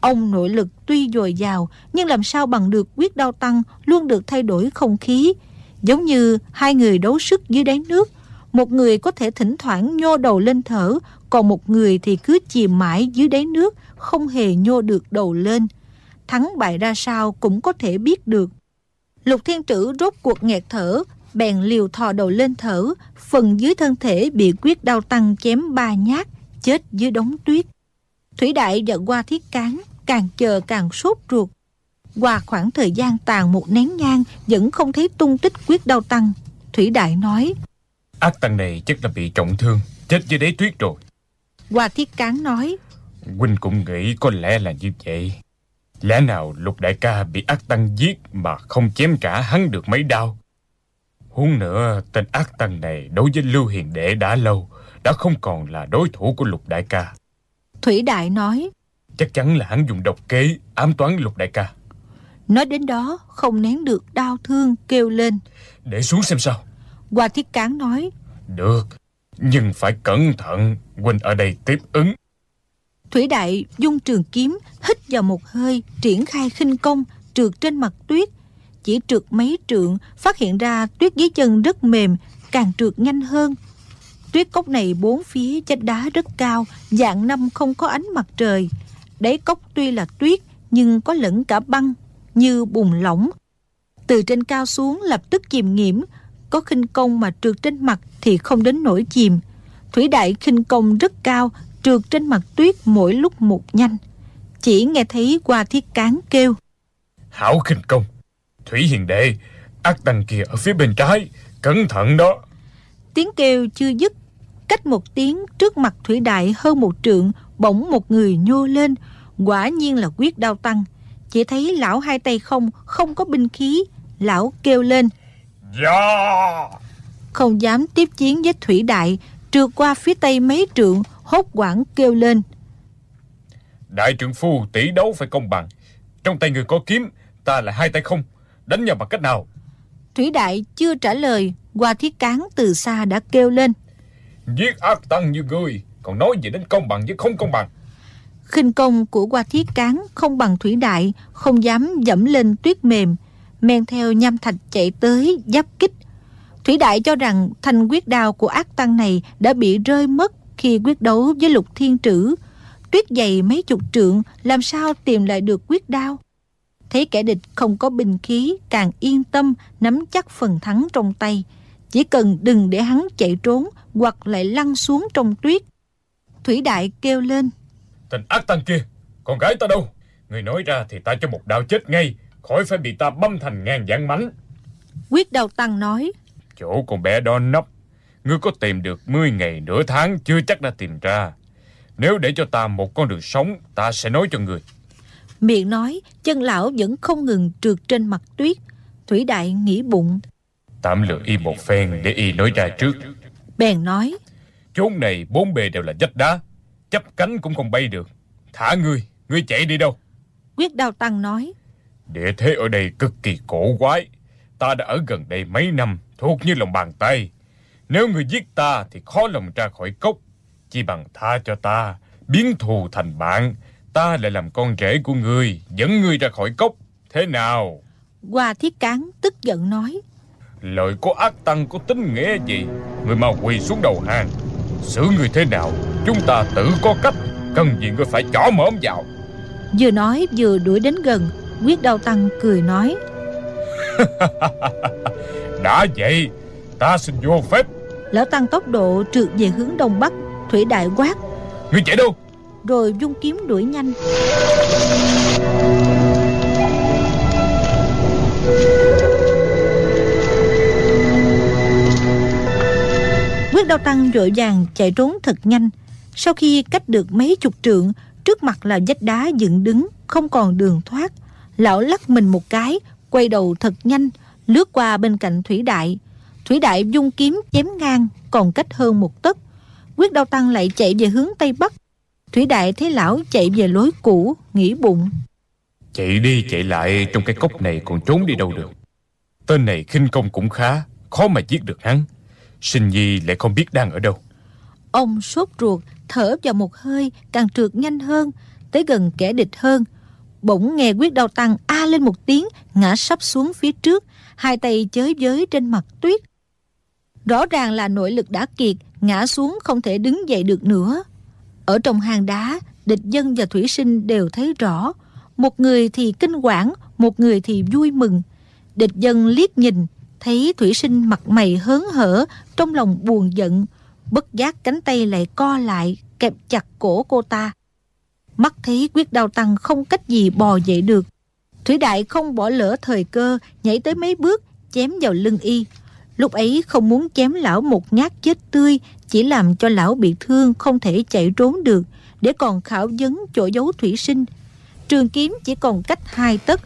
Ông nội lực tuy dồi dào, nhưng làm sao bằng được quyết đau tăng luôn được thay đổi không khí. Giống như hai người đấu sức dưới đáy nước, một người có thể thỉnh thoảng nhô đầu lên thở, còn một người thì cứ chìm mãi dưới đáy nước, không hề nhô được đầu lên. Thắng bại ra sao cũng có thể biết được. Lục Thiên Trữ rốt cuộc nghẹt thở, bèn liều thò đầu lên thở, phần dưới thân thể bị quyết đau tăng chém ba nhát, chết dưới đống tuyết. Thủy Đại và qua thiết cán, càng chờ càng sốt ruột. Qua khoảng thời gian tàn một nén nhang vẫn không thấy tung tích quyết đau tăng. Thủy Đại nói, Ác tăng này chắc là bị trọng thương, chết dưới đáy tuyết rồi. Hoa Thiết Cán nói Huynh cũng nghĩ có lẽ là như vậy. Lẽ nào lục đại ca bị ác tăng giết mà không chém trả hắn được mấy đau? Huống nữa, tên ác tăng này đối với Lưu Hiền Đệ đã lâu, đã không còn là đối thủ của lục đại ca. Thủy Đại nói Chắc chắn là hắn dùng độc kế ám toán lục đại ca. Nói đến đó không nén được đau thương kêu lên Để xuống xem sao. Hoa Thiết Cán nói Được, nhưng phải cẩn thận, huynh ở đây tiếp ứng. Thủy Đại dung trường kiếm hít vào một hơi triển khai khinh công trượt trên mặt tuyết. Chỉ trượt mấy trượng phát hiện ra tuyết dưới chân rất mềm càng trượt nhanh hơn. Tuyết cốc này bốn phía chất đá rất cao dạng năm không có ánh mặt trời. Đáy cốc tuy là tuyết nhưng có lẫn cả băng như bùn lỏng. Từ trên cao xuống lập tức chìm nghiễm có khinh công mà trượt trên mặt thì không đến nổi chìm. Thủy đại khinh công rất cao trượt trên mặt tuyết mỗi lúc một nhanh. Chỉ nghe thấy qua thiết cán kêu. Hảo khinh công, Thủy Hiền Đệ, ác tăng kia ở phía bên trái, cẩn thận đó. Tiếng kêu chưa dứt Cách một tiếng trước mặt thủy đại hơn một trượng Bỗng một người nhô lên. Quả nhiên là quyết đao tăng. Chỉ thấy lão hai tay không Không có binh khí Lão kêu lên Dạ! Không dám tiếp chiến với thủy đại Trượt qua phía tây mấy trượng Hốt quảng kêu lên Đại trượng phu tỷ đấu phải công bằng. Trong tay người có kiếm, ta là hai tay không. Đánh nhau bằng cách nào? Thủy đại chưa trả lời Hoa thiết cán từ xa đã kêu lên Giết ác tăng như ngươi, còn nói gì đến công bằng với không công bằng. khinh công của Hoa Thiết Cán không bằng thủy đại, không dám dẫm lên tuyết mềm, men theo nham thạch chạy tới giáp kích. Thủy đại cho rằng thanh quyết đao của ác tăng này đã bị rơi mất khi quyết đấu với lục thiên trữ. Tuyết dày mấy chục trượng, làm sao tìm lại được quyết đao? Thấy kẻ địch không có binh khí, càng yên tâm nắm chắc phần thắng trong tay. Chỉ cần đừng để hắn chạy trốn hoặc lại lăn xuống trong tuyết. Thủy Đại kêu lên. Tên ác tăng kia, con gái ta đâu? Người nói ra thì ta cho một đạo chết ngay, khỏi phải bị ta băm thành ngàn dạng mảnh. Quyết Đào Tăng nói. Chỗ con bé đó nấp, ngươi có tìm được 10 ngày nửa tháng chưa chắc đã tìm ra. Nếu để cho ta một con đường sống, ta sẽ nói cho người. Miệng nói, chân lão vẫn không ngừng trượt trên mặt tuyết. Thủy Đại nghĩ bụng. Tạm lựa y một phen để y nói ra trước. Bèn nói. Chốn này bốn bề đều là vách đá, chấp cánh cũng không bay được. Thả ngươi, ngươi chạy đi đâu? Quyết Đao Tăng nói. Địa thế ở đây cực kỳ cổ quái. Ta đã ở gần đây mấy năm, thuộc như lòng bàn tay. Nếu người giết ta thì khó lòng ra khỏi cốc. Chỉ bằng tha cho ta, biến thù thành bạn. Ta lại làm con rể của ngươi, dẫn ngươi ra khỏi cốc. Thế nào? Hoa Thiết Cán tức giận nói. Lời của ác tăng có tính nghĩa gì? Người mau quỳ xuống đầu hàng. Xử người thế nào, chúng ta tự có cách. Cần gì ngươi phải chỏ mõm vào. Vừa nói vừa đuổi đến gần, Quyết Đao Tăng cười nói. Đã vậy, ta xin vô phép. Lão Tăng tốc độ trượt về hướng đông bắc, Thủy Đại quát. Ngươi chạy đâu? Rồi dung kiếm đuổi nhanh. Quyết Đao Tăng vội vàng chạy trốn thật nhanh. Sau khi cách được mấy chục trượng, trước mặt là vách đá dựng đứng, không còn đường thoát. Lão lắc mình một cái, quay đầu thật nhanh, lướt qua bên cạnh Thủy Đại. Thủy Đại dung kiếm chém ngang, còn cách hơn một tấc. Quyết Đao Tăng lại chạy về hướng Tây Bắc. Thủy Đại thấy lão chạy về lối cũ, nghĩ bụng. Chạy đi chạy lại trong cái cốc này còn trốn đi đâu được. Tên này khinh công cũng khá, khó mà giết được hắn. Sinh Nhi lại không biết đang ở đâu. Ông sốt ruột, thở vào một hơi, càng trượt nhanh hơn, tới gần kẻ địch hơn. Bỗng nghe quyết đau tăng a lên một tiếng, ngã sắp xuống phía trước, hai tay chới giới trên mặt tuyết. Rõ ràng là nội lực đã kiệt, ngã xuống không thể đứng dậy được nữa. Ở trong hang đá, địch dân và thủy sinh đều thấy rõ. Một người thì kinh quản, một người thì vui mừng. Địch dân liếc nhìn, thấy thủy sinh mặt mày hớn hở, trong lòng buồn giận, bất giác cánh tay lại co lại, kẹp chặt cổ cô ta. Mắt thấy quyết đau tăng không cách gì bò dậy được. Thủy đại không bỏ lỡ thời cơ, nhảy tới mấy bước, chém vào lưng y. Lúc ấy không muốn chém lão một nhát chết tươi, chỉ làm cho lão bị thương không thể chạy trốn được, để còn khảo vấn chỗ giấu thủy sinh. Trường kiếm chỉ còn cách hai tấc,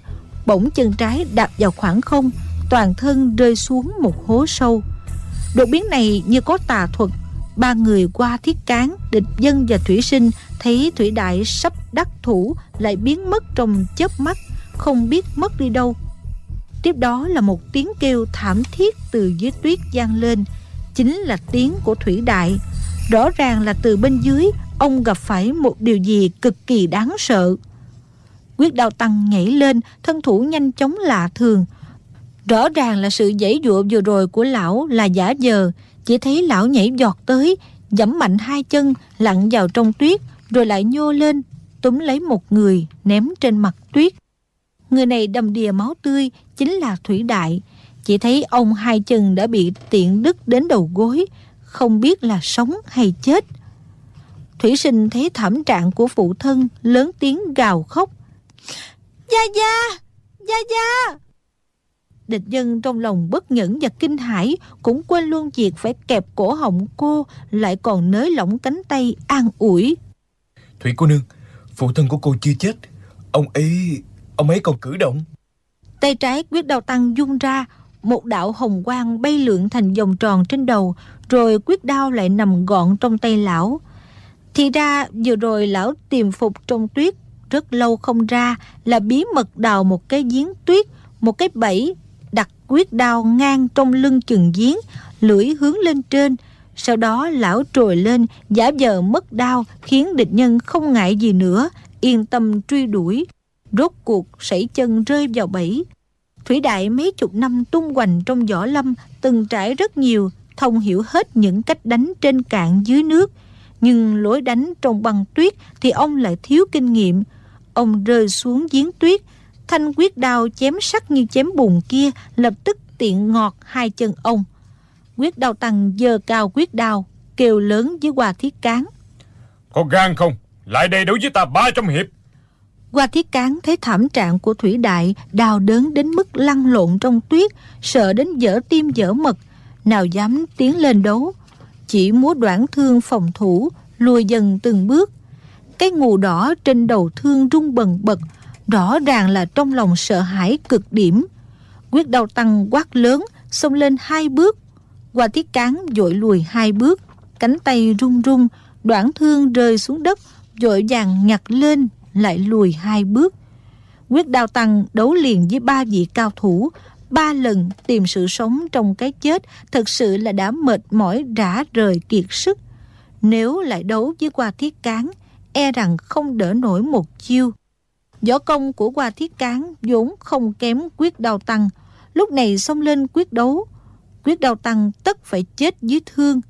bỗng chân trái đạp vào khoảng không, toàn thân rơi xuống một hố sâu. Đột biến này như có tà thuật, ba người qua thiết cán, địch dân và thủy sinh thấy thủy đại sắp đắc thủ lại biến mất trong chớp mắt, không biết mất đi đâu. Tiếp đó là một tiếng kêu thảm thiết từ dưới tuyết vang lên, chính là tiếng của thủy đại. Rõ ràng là từ bên dưới, ông gặp phải một điều gì cực kỳ đáng sợ. Quyết đào tăng nhảy lên, thân thủ nhanh chóng lạ thường. Rõ ràng là sự giãy dụa vừa rồi của lão là giả dờ chỉ thấy lão nhảy giọt tới, dẫm mạnh hai chân, lặn vào trong tuyết, rồi lại nhô lên, túm lấy một người, ném trên mặt tuyết. Người này đầm đìa máu tươi, chính là Thủy Đại. Chỉ thấy ông hai chân đã bị tiện đứt đến đầu gối, không biết là sống hay chết. Thủy sinh thấy thảm trạng của phụ thân, lớn tiếng gào khóc. Gia Gia! Gia Gia! Địch dân trong lòng bất nhẫn và kinh hãi cũng quên luôn việc phải kẹp cổ họng cô, lại còn nới lỏng cánh tay an ủi. Thủy cô nương, phụ thân của cô chưa chết. Ông ấy, ông ấy còn cử động. Tay trái quyết đao tăng dung ra, một đạo hồng quang bay lượn thành vòng tròn trên đầu, rồi quyết đao lại nằm gọn trong tay lão. Thì ra vừa rồi lão tìm phục trong tuyết rất lâu không ra là bí mật đào một cái giếng tuyết, một cái bẫy đặt quyết đao ngang trong lưng chừng giếng, lưỡi hướng lên trên. Sau đó lão trồi lên, giả vờ mất đao, khiến địch nhân không ngại gì nữa, yên tâm truy đuổi. Rốt cuộc sảy chân rơi vào bẫy. Thủy Đại mấy chục năm tung hoành trong võ lâm, từng trải rất nhiều, thông hiểu hết những cách đánh trên cạn dưới nước. Nhưng lối đánh trong băng tuyết thì ông lại thiếu kinh nghiệm. Ông rơi xuống giếng tuyết, thanh quyết đao chém sắc như chém bùn kia lập tức tiện ngọt hai chân ông. Quyết đao tăng giơ cao quyết đao, kêu lớn với Hoa Thiết Cán. Có gan không? Lại đây đấu với ta ba trăm hiệp. Hoa Thiết Cán thấy thảm trạng của Thủy Đại đau đớn đến mức lăn lộn trong tuyết, sợ đến dở tim dở mật, nào dám tiến lên đấu. Chỉ múa đoạn thương phòng thủ, lùi dần từng bước. Cái ngù đỏ trên đầu thương rung bần bật, rõ ràng là trong lòng sợ hãi cực điểm. Quyết đau tăng quát lớn, xông lên hai bước. Hoa Thiết Cán dội lùi hai bước, cánh tay run run, đoạn thương rơi xuống đất, dội vàng nhặt lên, lại lùi hai bước. Quyết đao tăng đấu liền với ba vị cao thủ, ba lần tìm sự sống trong cái chết thật sự là đã mệt mỏi rã rời kiệt sức. Nếu lại đấu với qua thiết cán, e rằng không đỡ nổi một chiêu. Võ công của Hoa thiết cán vốn không kém quyết đào tăng, lúc này xông lên quyết đấu. Quyết đào tăng tất phải chết dưới thương.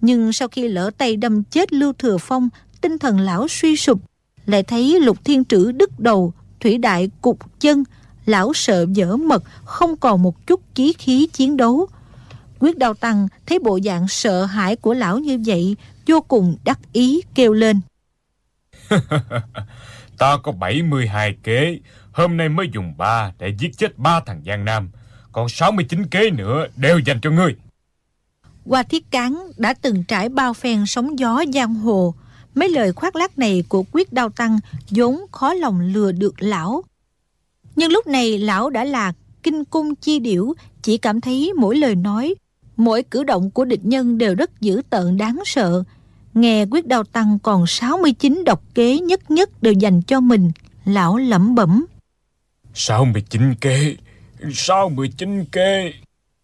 Nhưng sau khi lỡ tay đâm chết Lưu Thừa Phong, tinh thần lão suy sụp, lại thấy lục thiên trữ đứt đầu, thủy đại cục chân, lão sợ dở mật, không còn một chút chí khí chiến đấu. Quyết đào tăng thấy bộ dạng sợ hãi của lão như vậy, vô cùng đắc ý kêu lên. ta có 72 kế, hôm nay mới dùng 3 để giết chết ba thằng Giang Nam, còn 69 kế nữa đều dành cho ngươi. Qua thiết cán đã từng trải bao phen sóng gió giang hồ, mấy lời khoác lác này của quyết đao tăng vốn khó lòng lừa được lão. Nhưng lúc này lão đã là kinh cung chi điểu, chỉ cảm thấy mỗi lời nói, mỗi cử động của địch nhân đều rất dữ tợn đáng sợ. Nghe quyết đao tăng còn 69 độc kế nhất nhất đều dành cho mình, lão lẩm bẩm. 69 kế, 69 kế.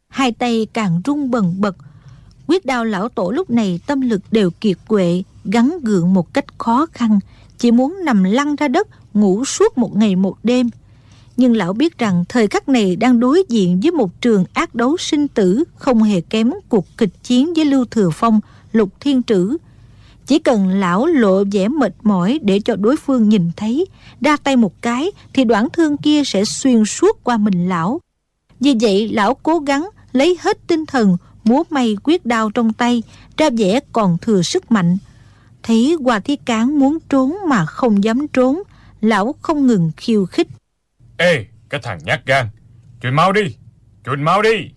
Hai tay càng rung bần bật, quyết đao lão tổ lúc này tâm lực đều kiệt quệ, gắn gượng một cách khó khăn, chỉ muốn nằm lăn ra đất, ngủ suốt một ngày một đêm. Nhưng lão biết rằng thời khắc này đang đối diện với một trường ác đấu sinh tử không hề kém cuộc kịch chiến với Lưu Thừa Phong, Lục Thiên Trữ. Chỉ cần lão lộ vẻ mệt mỏi để cho đối phương nhìn thấy, đa tay một cái thì đoạn thương kia sẽ xuyên suốt qua mình lão. Vì vậy lão cố gắng lấy hết tinh thần múa may quyết đao trong tay, ra vẻ còn thừa sức mạnh. Thấy Hoa thi Cán muốn trốn mà không dám trốn, lão không ngừng khiêu khích. Ê, cái thằng nhát gan, chuyện mau đi, chuyện mau đi.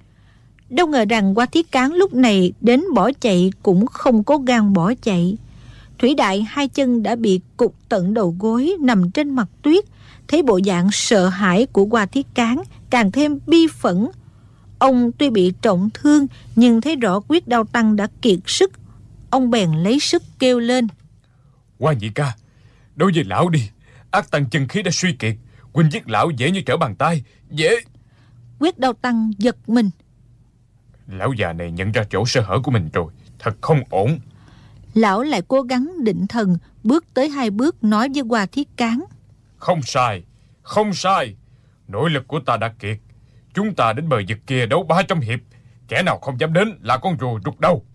Đâu ngờ rằng Hoa Thiết Cán lúc này đến bỏ chạy cũng không có gan bỏ chạy. Thủy Đại hai chân đã bị cục tận đầu gối nằm trên mặt tuyết, thấy bộ dạng sợ hãi của Hoa Thiết Cán càng thêm bi phẫn. Ông tuy bị trọng thương nhưng thấy rõ quyết đau tăng đã kiệt sức. Ông bèn lấy sức kêu lên. Hoa nhị ca, đối với lão đi, ác tăng chân khí đã suy kiệt. Huynh giết lão dễ như trở bàn tay, dễ. Quyết đau tăng giật mình. Lão già này nhận ra chỗ sơ hở của mình rồi, thật không ổn. Lão lại cố gắng định thần, bước tới hai bước nói với Hoa Thiết Cán. Không sai, không sai. Nội lực của ta đã kiệt. Chúng ta đến bờ vực kia đấu 300 hiệp. Kẻ nào không dám đến là con rùa rụt đầu.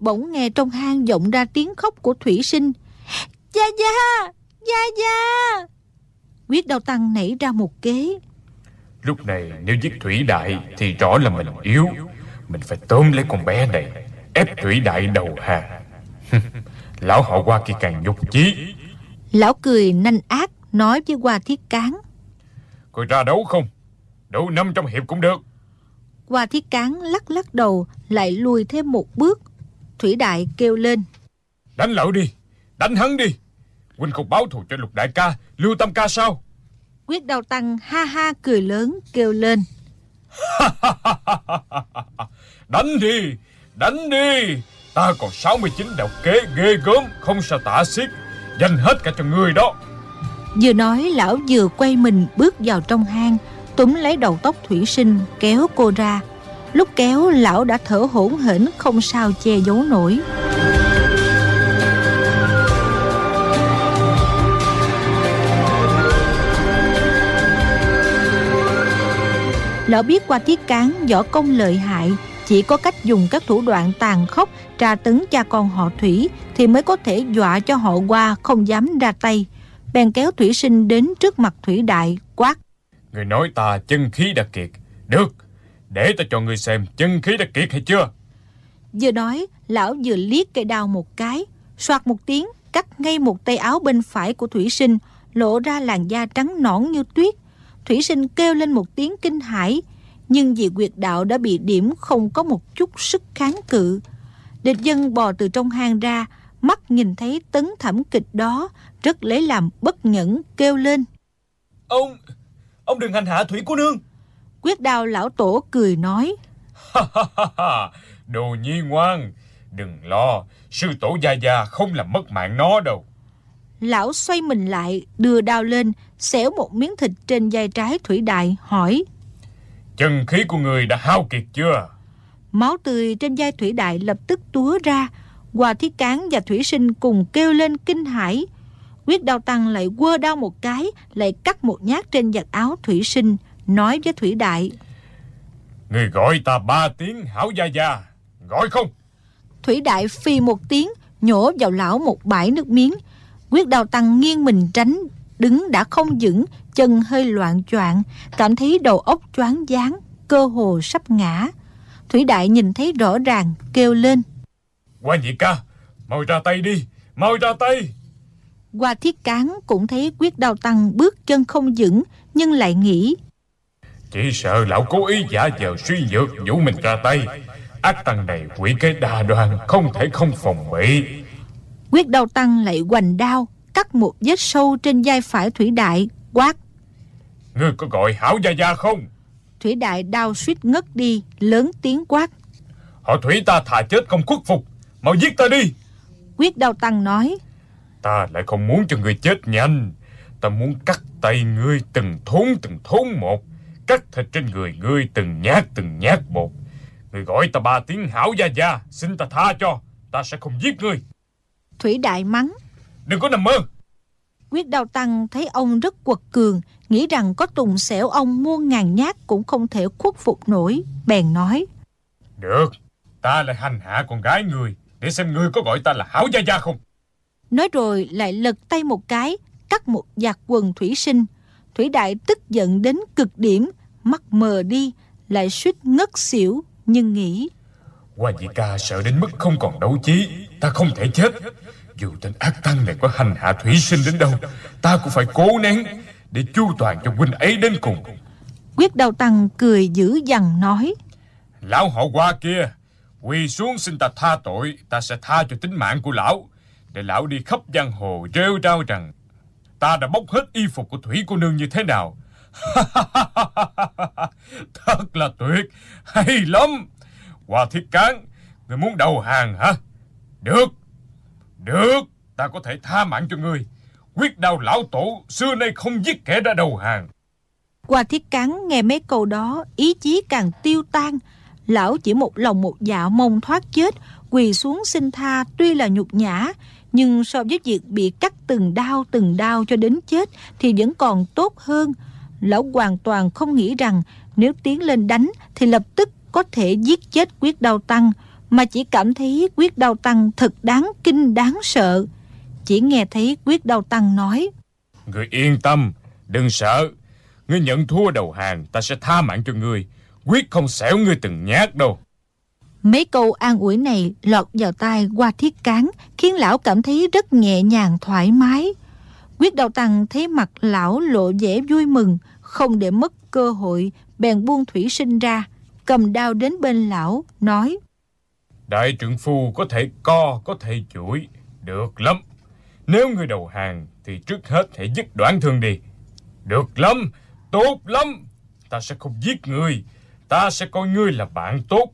Bỗng nghe trong hang vọng ra tiếng khóc của thủy sinh. Gia Gia! Gia Gia! Quyết đau tăng nảy ra một kế. Lúc này nếu giết Thủy Đại thì rõ là mình yếu. Mình phải tóm lấy con bé này, ép Thủy Đại đầu hàng. Lão họ qua kia càng nhục chí. Lão cười nanh ác nói với Hoa Thiết Cán. Coi ra đấu không? Đấu 500 hiệp cũng được. Hoa Thiết Cán lắc lắc đầu lại lùi thêm một bước. Thủy Đại kêu lên. Đánh lão đi, đánh hắn đi. Huynh không báo thù cho lục đại ca, lưu tâm ca sao? Quyết đau tăng ha ha cười lớn kêu lên. đánh đi, đánh đi. Ta còn 69 đạo kế ghê gớm, không sao tả xiết. Dành hết cả cho người đó. Vừa nói lão vừa quay mình bước vào trong hang, túm lấy đầu tóc thủy sinh kéo cô ra. Lúc kéo lão đã thở hổn hển không sao che giấu nổi. Lão biết qua thiết cán võ công lợi hại chỉ có cách dùng các thủ đoạn tàn khốc Tra tấn cha con họ Thủy Thì mới có thể dọa cho họ qua Không dám ra tay. Bèn kéo Thủy sinh đến trước mặt Thủy Đại Quát. Người nói ta chân khí đã kiệt. Được Để ta cho người xem chân khí đã kiệt hay chưa? Vừa nói, lão vừa liếc cây đao một cái, soạt một tiếng, cắt ngay một tay áo bên phải của Thủy Sinh, lộ ra làn da trắng nõn như tuyết. Thủy Sinh kêu lên một tiếng kinh hãi, nhưng vì quyệt đạo đã bị điểm không có một chút sức kháng cự. Địch dân bò từ trong hang ra, mắt nhìn thấy tấn thảm kịch đó, rất lấy làm bất nhẫn kêu lên. Ông, ông đừng hành hạ Thủy cô nương. Quyết đao lão tổ cười nói. Đồ nhi ngoan, đừng lo, sư tổ gia gia không làm mất mạng nó đâu. Lão xoay mình lại, đưa đao lên, xẻo một miếng thịt trên vai trái Thủy Đại, hỏi. Chân khí của người đã hao kiệt chưa? Máu tươi trên vai Thủy Đại lập tức túa ra. Hòa Thiết Cán và Thủy Sinh cùng kêu lên kinh hãi. Quyết đao tăng lại quơ đao một cái, lại cắt một nhát trên giặt áo Thủy Sinh, nói với Thủy Đại. Người gọi ta ba tiếng hảo gia gia, gọi không? Thủy Đại phi một tiếng, nhổ vào lão một bãi nước miếng. Quyết đao tăng nghiêng mình tránh, đứng đã không vững, chân hơi loạn choạng, cảm thấy đầu óc choáng váng, cơ hồ sắp ngã. Thủy Đại nhìn thấy rõ ràng, kêu lên. Quan nhị ca, mau ra tay đi, mau ra tay. Qua thiết cán cũng thấy quyết đao tăng bước chân không vững, nhưng lại nghĩ. Chỉ sợ lão cố ý giả vờ suy nhược vũ mình ra tay. Ác tăng này quỷ cái đa đoan không thể không phòng bị. Quyết đao tăng lại hoành đao, cắt một vết sâu trên vai phải Thủy Đại, quát. Ngươi có gọi hảo gia gia không? Thủy Đại đau suýt ngất đi, lớn tiếng quát. Họ Thủy ta thà chết không khuất phục, mau giết ta đi. Quyết đao tăng nói. Ta lại không muốn cho người chết nhanh. Ta muốn cắt tay ngươi từng thốn từng thốn một. Cắt thịt trên người ngươi từng nhát từng nhát một. Người gọi ta ba tiếng hảo gia gia, xin ta tha cho. Ta sẽ không giết ngươi. Thủy Đại mắng. Đừng có nằm mơ. Quyết đao tăng thấy ông rất quật cường, nghĩ rằng có tùng xẻo ông muôn ngàn nhát cũng không thể khuất phục nổi, bèn nói. Được, ta lại hành hạ con gái người, để xem ngươi có gọi ta là hảo gia gia không. Nói rồi lại lật tay một cái, cắt một giặt quần thủy sinh. Thủy đại tức giận đến cực điểm, mắt mờ đi, lại suýt ngất xỉu, nhưng nghĩ. Hoa nhị ca sợ đến mức không còn đấu trí, ta không thể chết. Dù tên ác tăng này có hành hạ thủy sinh đến đâu, ta cũng phải cố nén để chu toàn cho huynh ấy đến cùng. Quyết đào tăng cười dữ dằn nói. Lão họ qua kia, quỳ xuống xin ta tha tội, ta sẽ tha cho tính mạng của lão. Để lão đi khắp giang hồ rêu rao rằng ta đã bóc hết y phục của thủy cô nương như thế nào. Thật là tuyệt, hay lắm. Hoa thiết cán, người muốn đầu hàng hả? Được, được, ta có thể tha mạng cho ngươi. Quyết đao lão tổ xưa nay không giết kẻ đã đầu hàng. Qua thiết cắn nghe mấy câu đó, ý chí càng tiêu tan. Lão chỉ một lòng một dạ mong thoát chết, quỳ xuống xin tha tuy là nhục nhã, nhưng so với việc bị cắt từng đau từng đau cho đến chết thì vẫn còn tốt hơn. Lão hoàn toàn không nghĩ rằng nếu tiến lên đánh thì lập tức có thể giết chết quyết đau tăng, mà chỉ cảm thấy quyết đau tăng thật đáng kinh đáng sợ. Chỉ nghe thấy quyết đau tăng nói. Người yên tâm, đừng sợ. Ngươi nhận thua đầu hàng, ta sẽ tha mạng cho ngươi. Quyết không xẻo ngươi từng nhát đâu. Mấy câu an ủi này lọt vào tai qua thiết cán, khiến lão cảm thấy rất nhẹ nhàng thoải mái. Quyết đau tăng thấy mặt lão lộ vẻ vui mừng, không để mất cơ hội, bèn buông thủy sinh ra, cầm đao đến bên lão, nói. Đại trưởng phu có thể co, có thể chuỗi, được lắm. Nếu ngươi đầu hàng, thì trước hết hãy dứt đoạn thương đi. Được lắm, tốt lắm. Ta sẽ không giết ngươi, ta sẽ coi ngươi là bạn tốt.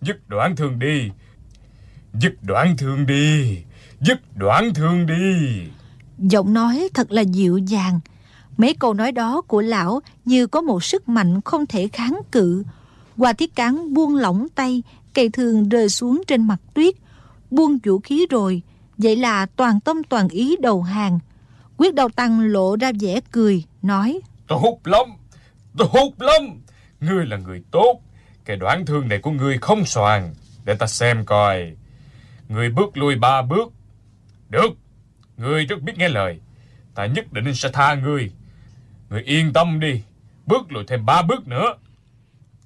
Dứt đoạn thương đi, dứt đoạn thương đi, dứt đoạn thương đi. Giọng nói thật là dịu dàng. Mấy câu nói đó của lão như có một sức mạnh không thể kháng cự. Hoa thiết cán buông lỏng tay, cây thương rơi xuống trên mặt tuyết. Buông vũ khí rồi, vậy là toàn tâm toàn ý đầu hàng. Quyết đầu tăng lộ ra vẻ cười, nói. Tốt lắm, tốt lắm. Ngươi là người tốt. Cái đoạn thương này của ngươi không soàn. Để ta xem coi. Ngươi bước lui ba bước. Được, ngươi rất biết nghe lời. Ta nhất định sẽ tha ngươi. Ngươi yên tâm đi. Bước lùi thêm ba bước nữa.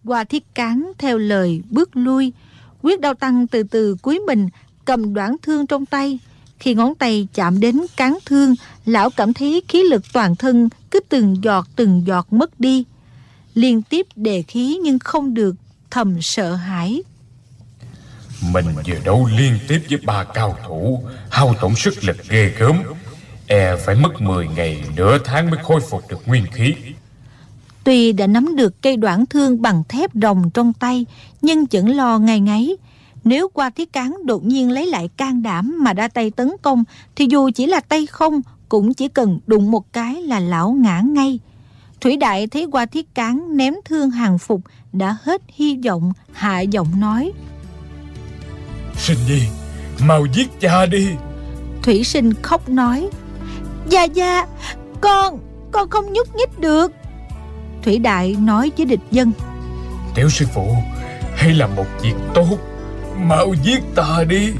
Hoa thiết cán theo lời bước lui. Quyết đao tăng từ từ cúi mình cầm đoạn thương trong tay. Khi ngón tay chạm đến cán thương, lão cảm thấy khí lực toàn thân cứ từng giọt từng giọt mất đi. Liên tiếp đề khí nhưng không được, thầm sợ hãi. Mình vừa đấu liên tiếp với ba cao thủ, hao tổn sức lực ghê gớm. E phải mất 10 ngày, nửa tháng mới khôi phục được nguyên khí. Tuy đã nắm được cây đoạn thương bằng thép rồng trong tay, nhưng vẫn lo ngày ngáy. Nếu qua thiết cán đột nhiên lấy lại can đảm mà ra tay tấn công, thì dù chỉ là tay không, cũng chỉ cần đụng một cái là lão ngã ngay. Thủy Đại thấy qua thiết cán ném thương hàng phục, đã hết hy vọng, hạ giọng nói. Sinh nhi, mau giết cha đi. Thủy sinh khóc nói. Dạ dạ, con, con không nhúc nhích được. Thủy Đại nói với địch dân. Tiểu sư phụ, hãy làm một việc tốt, mau giết ta đi.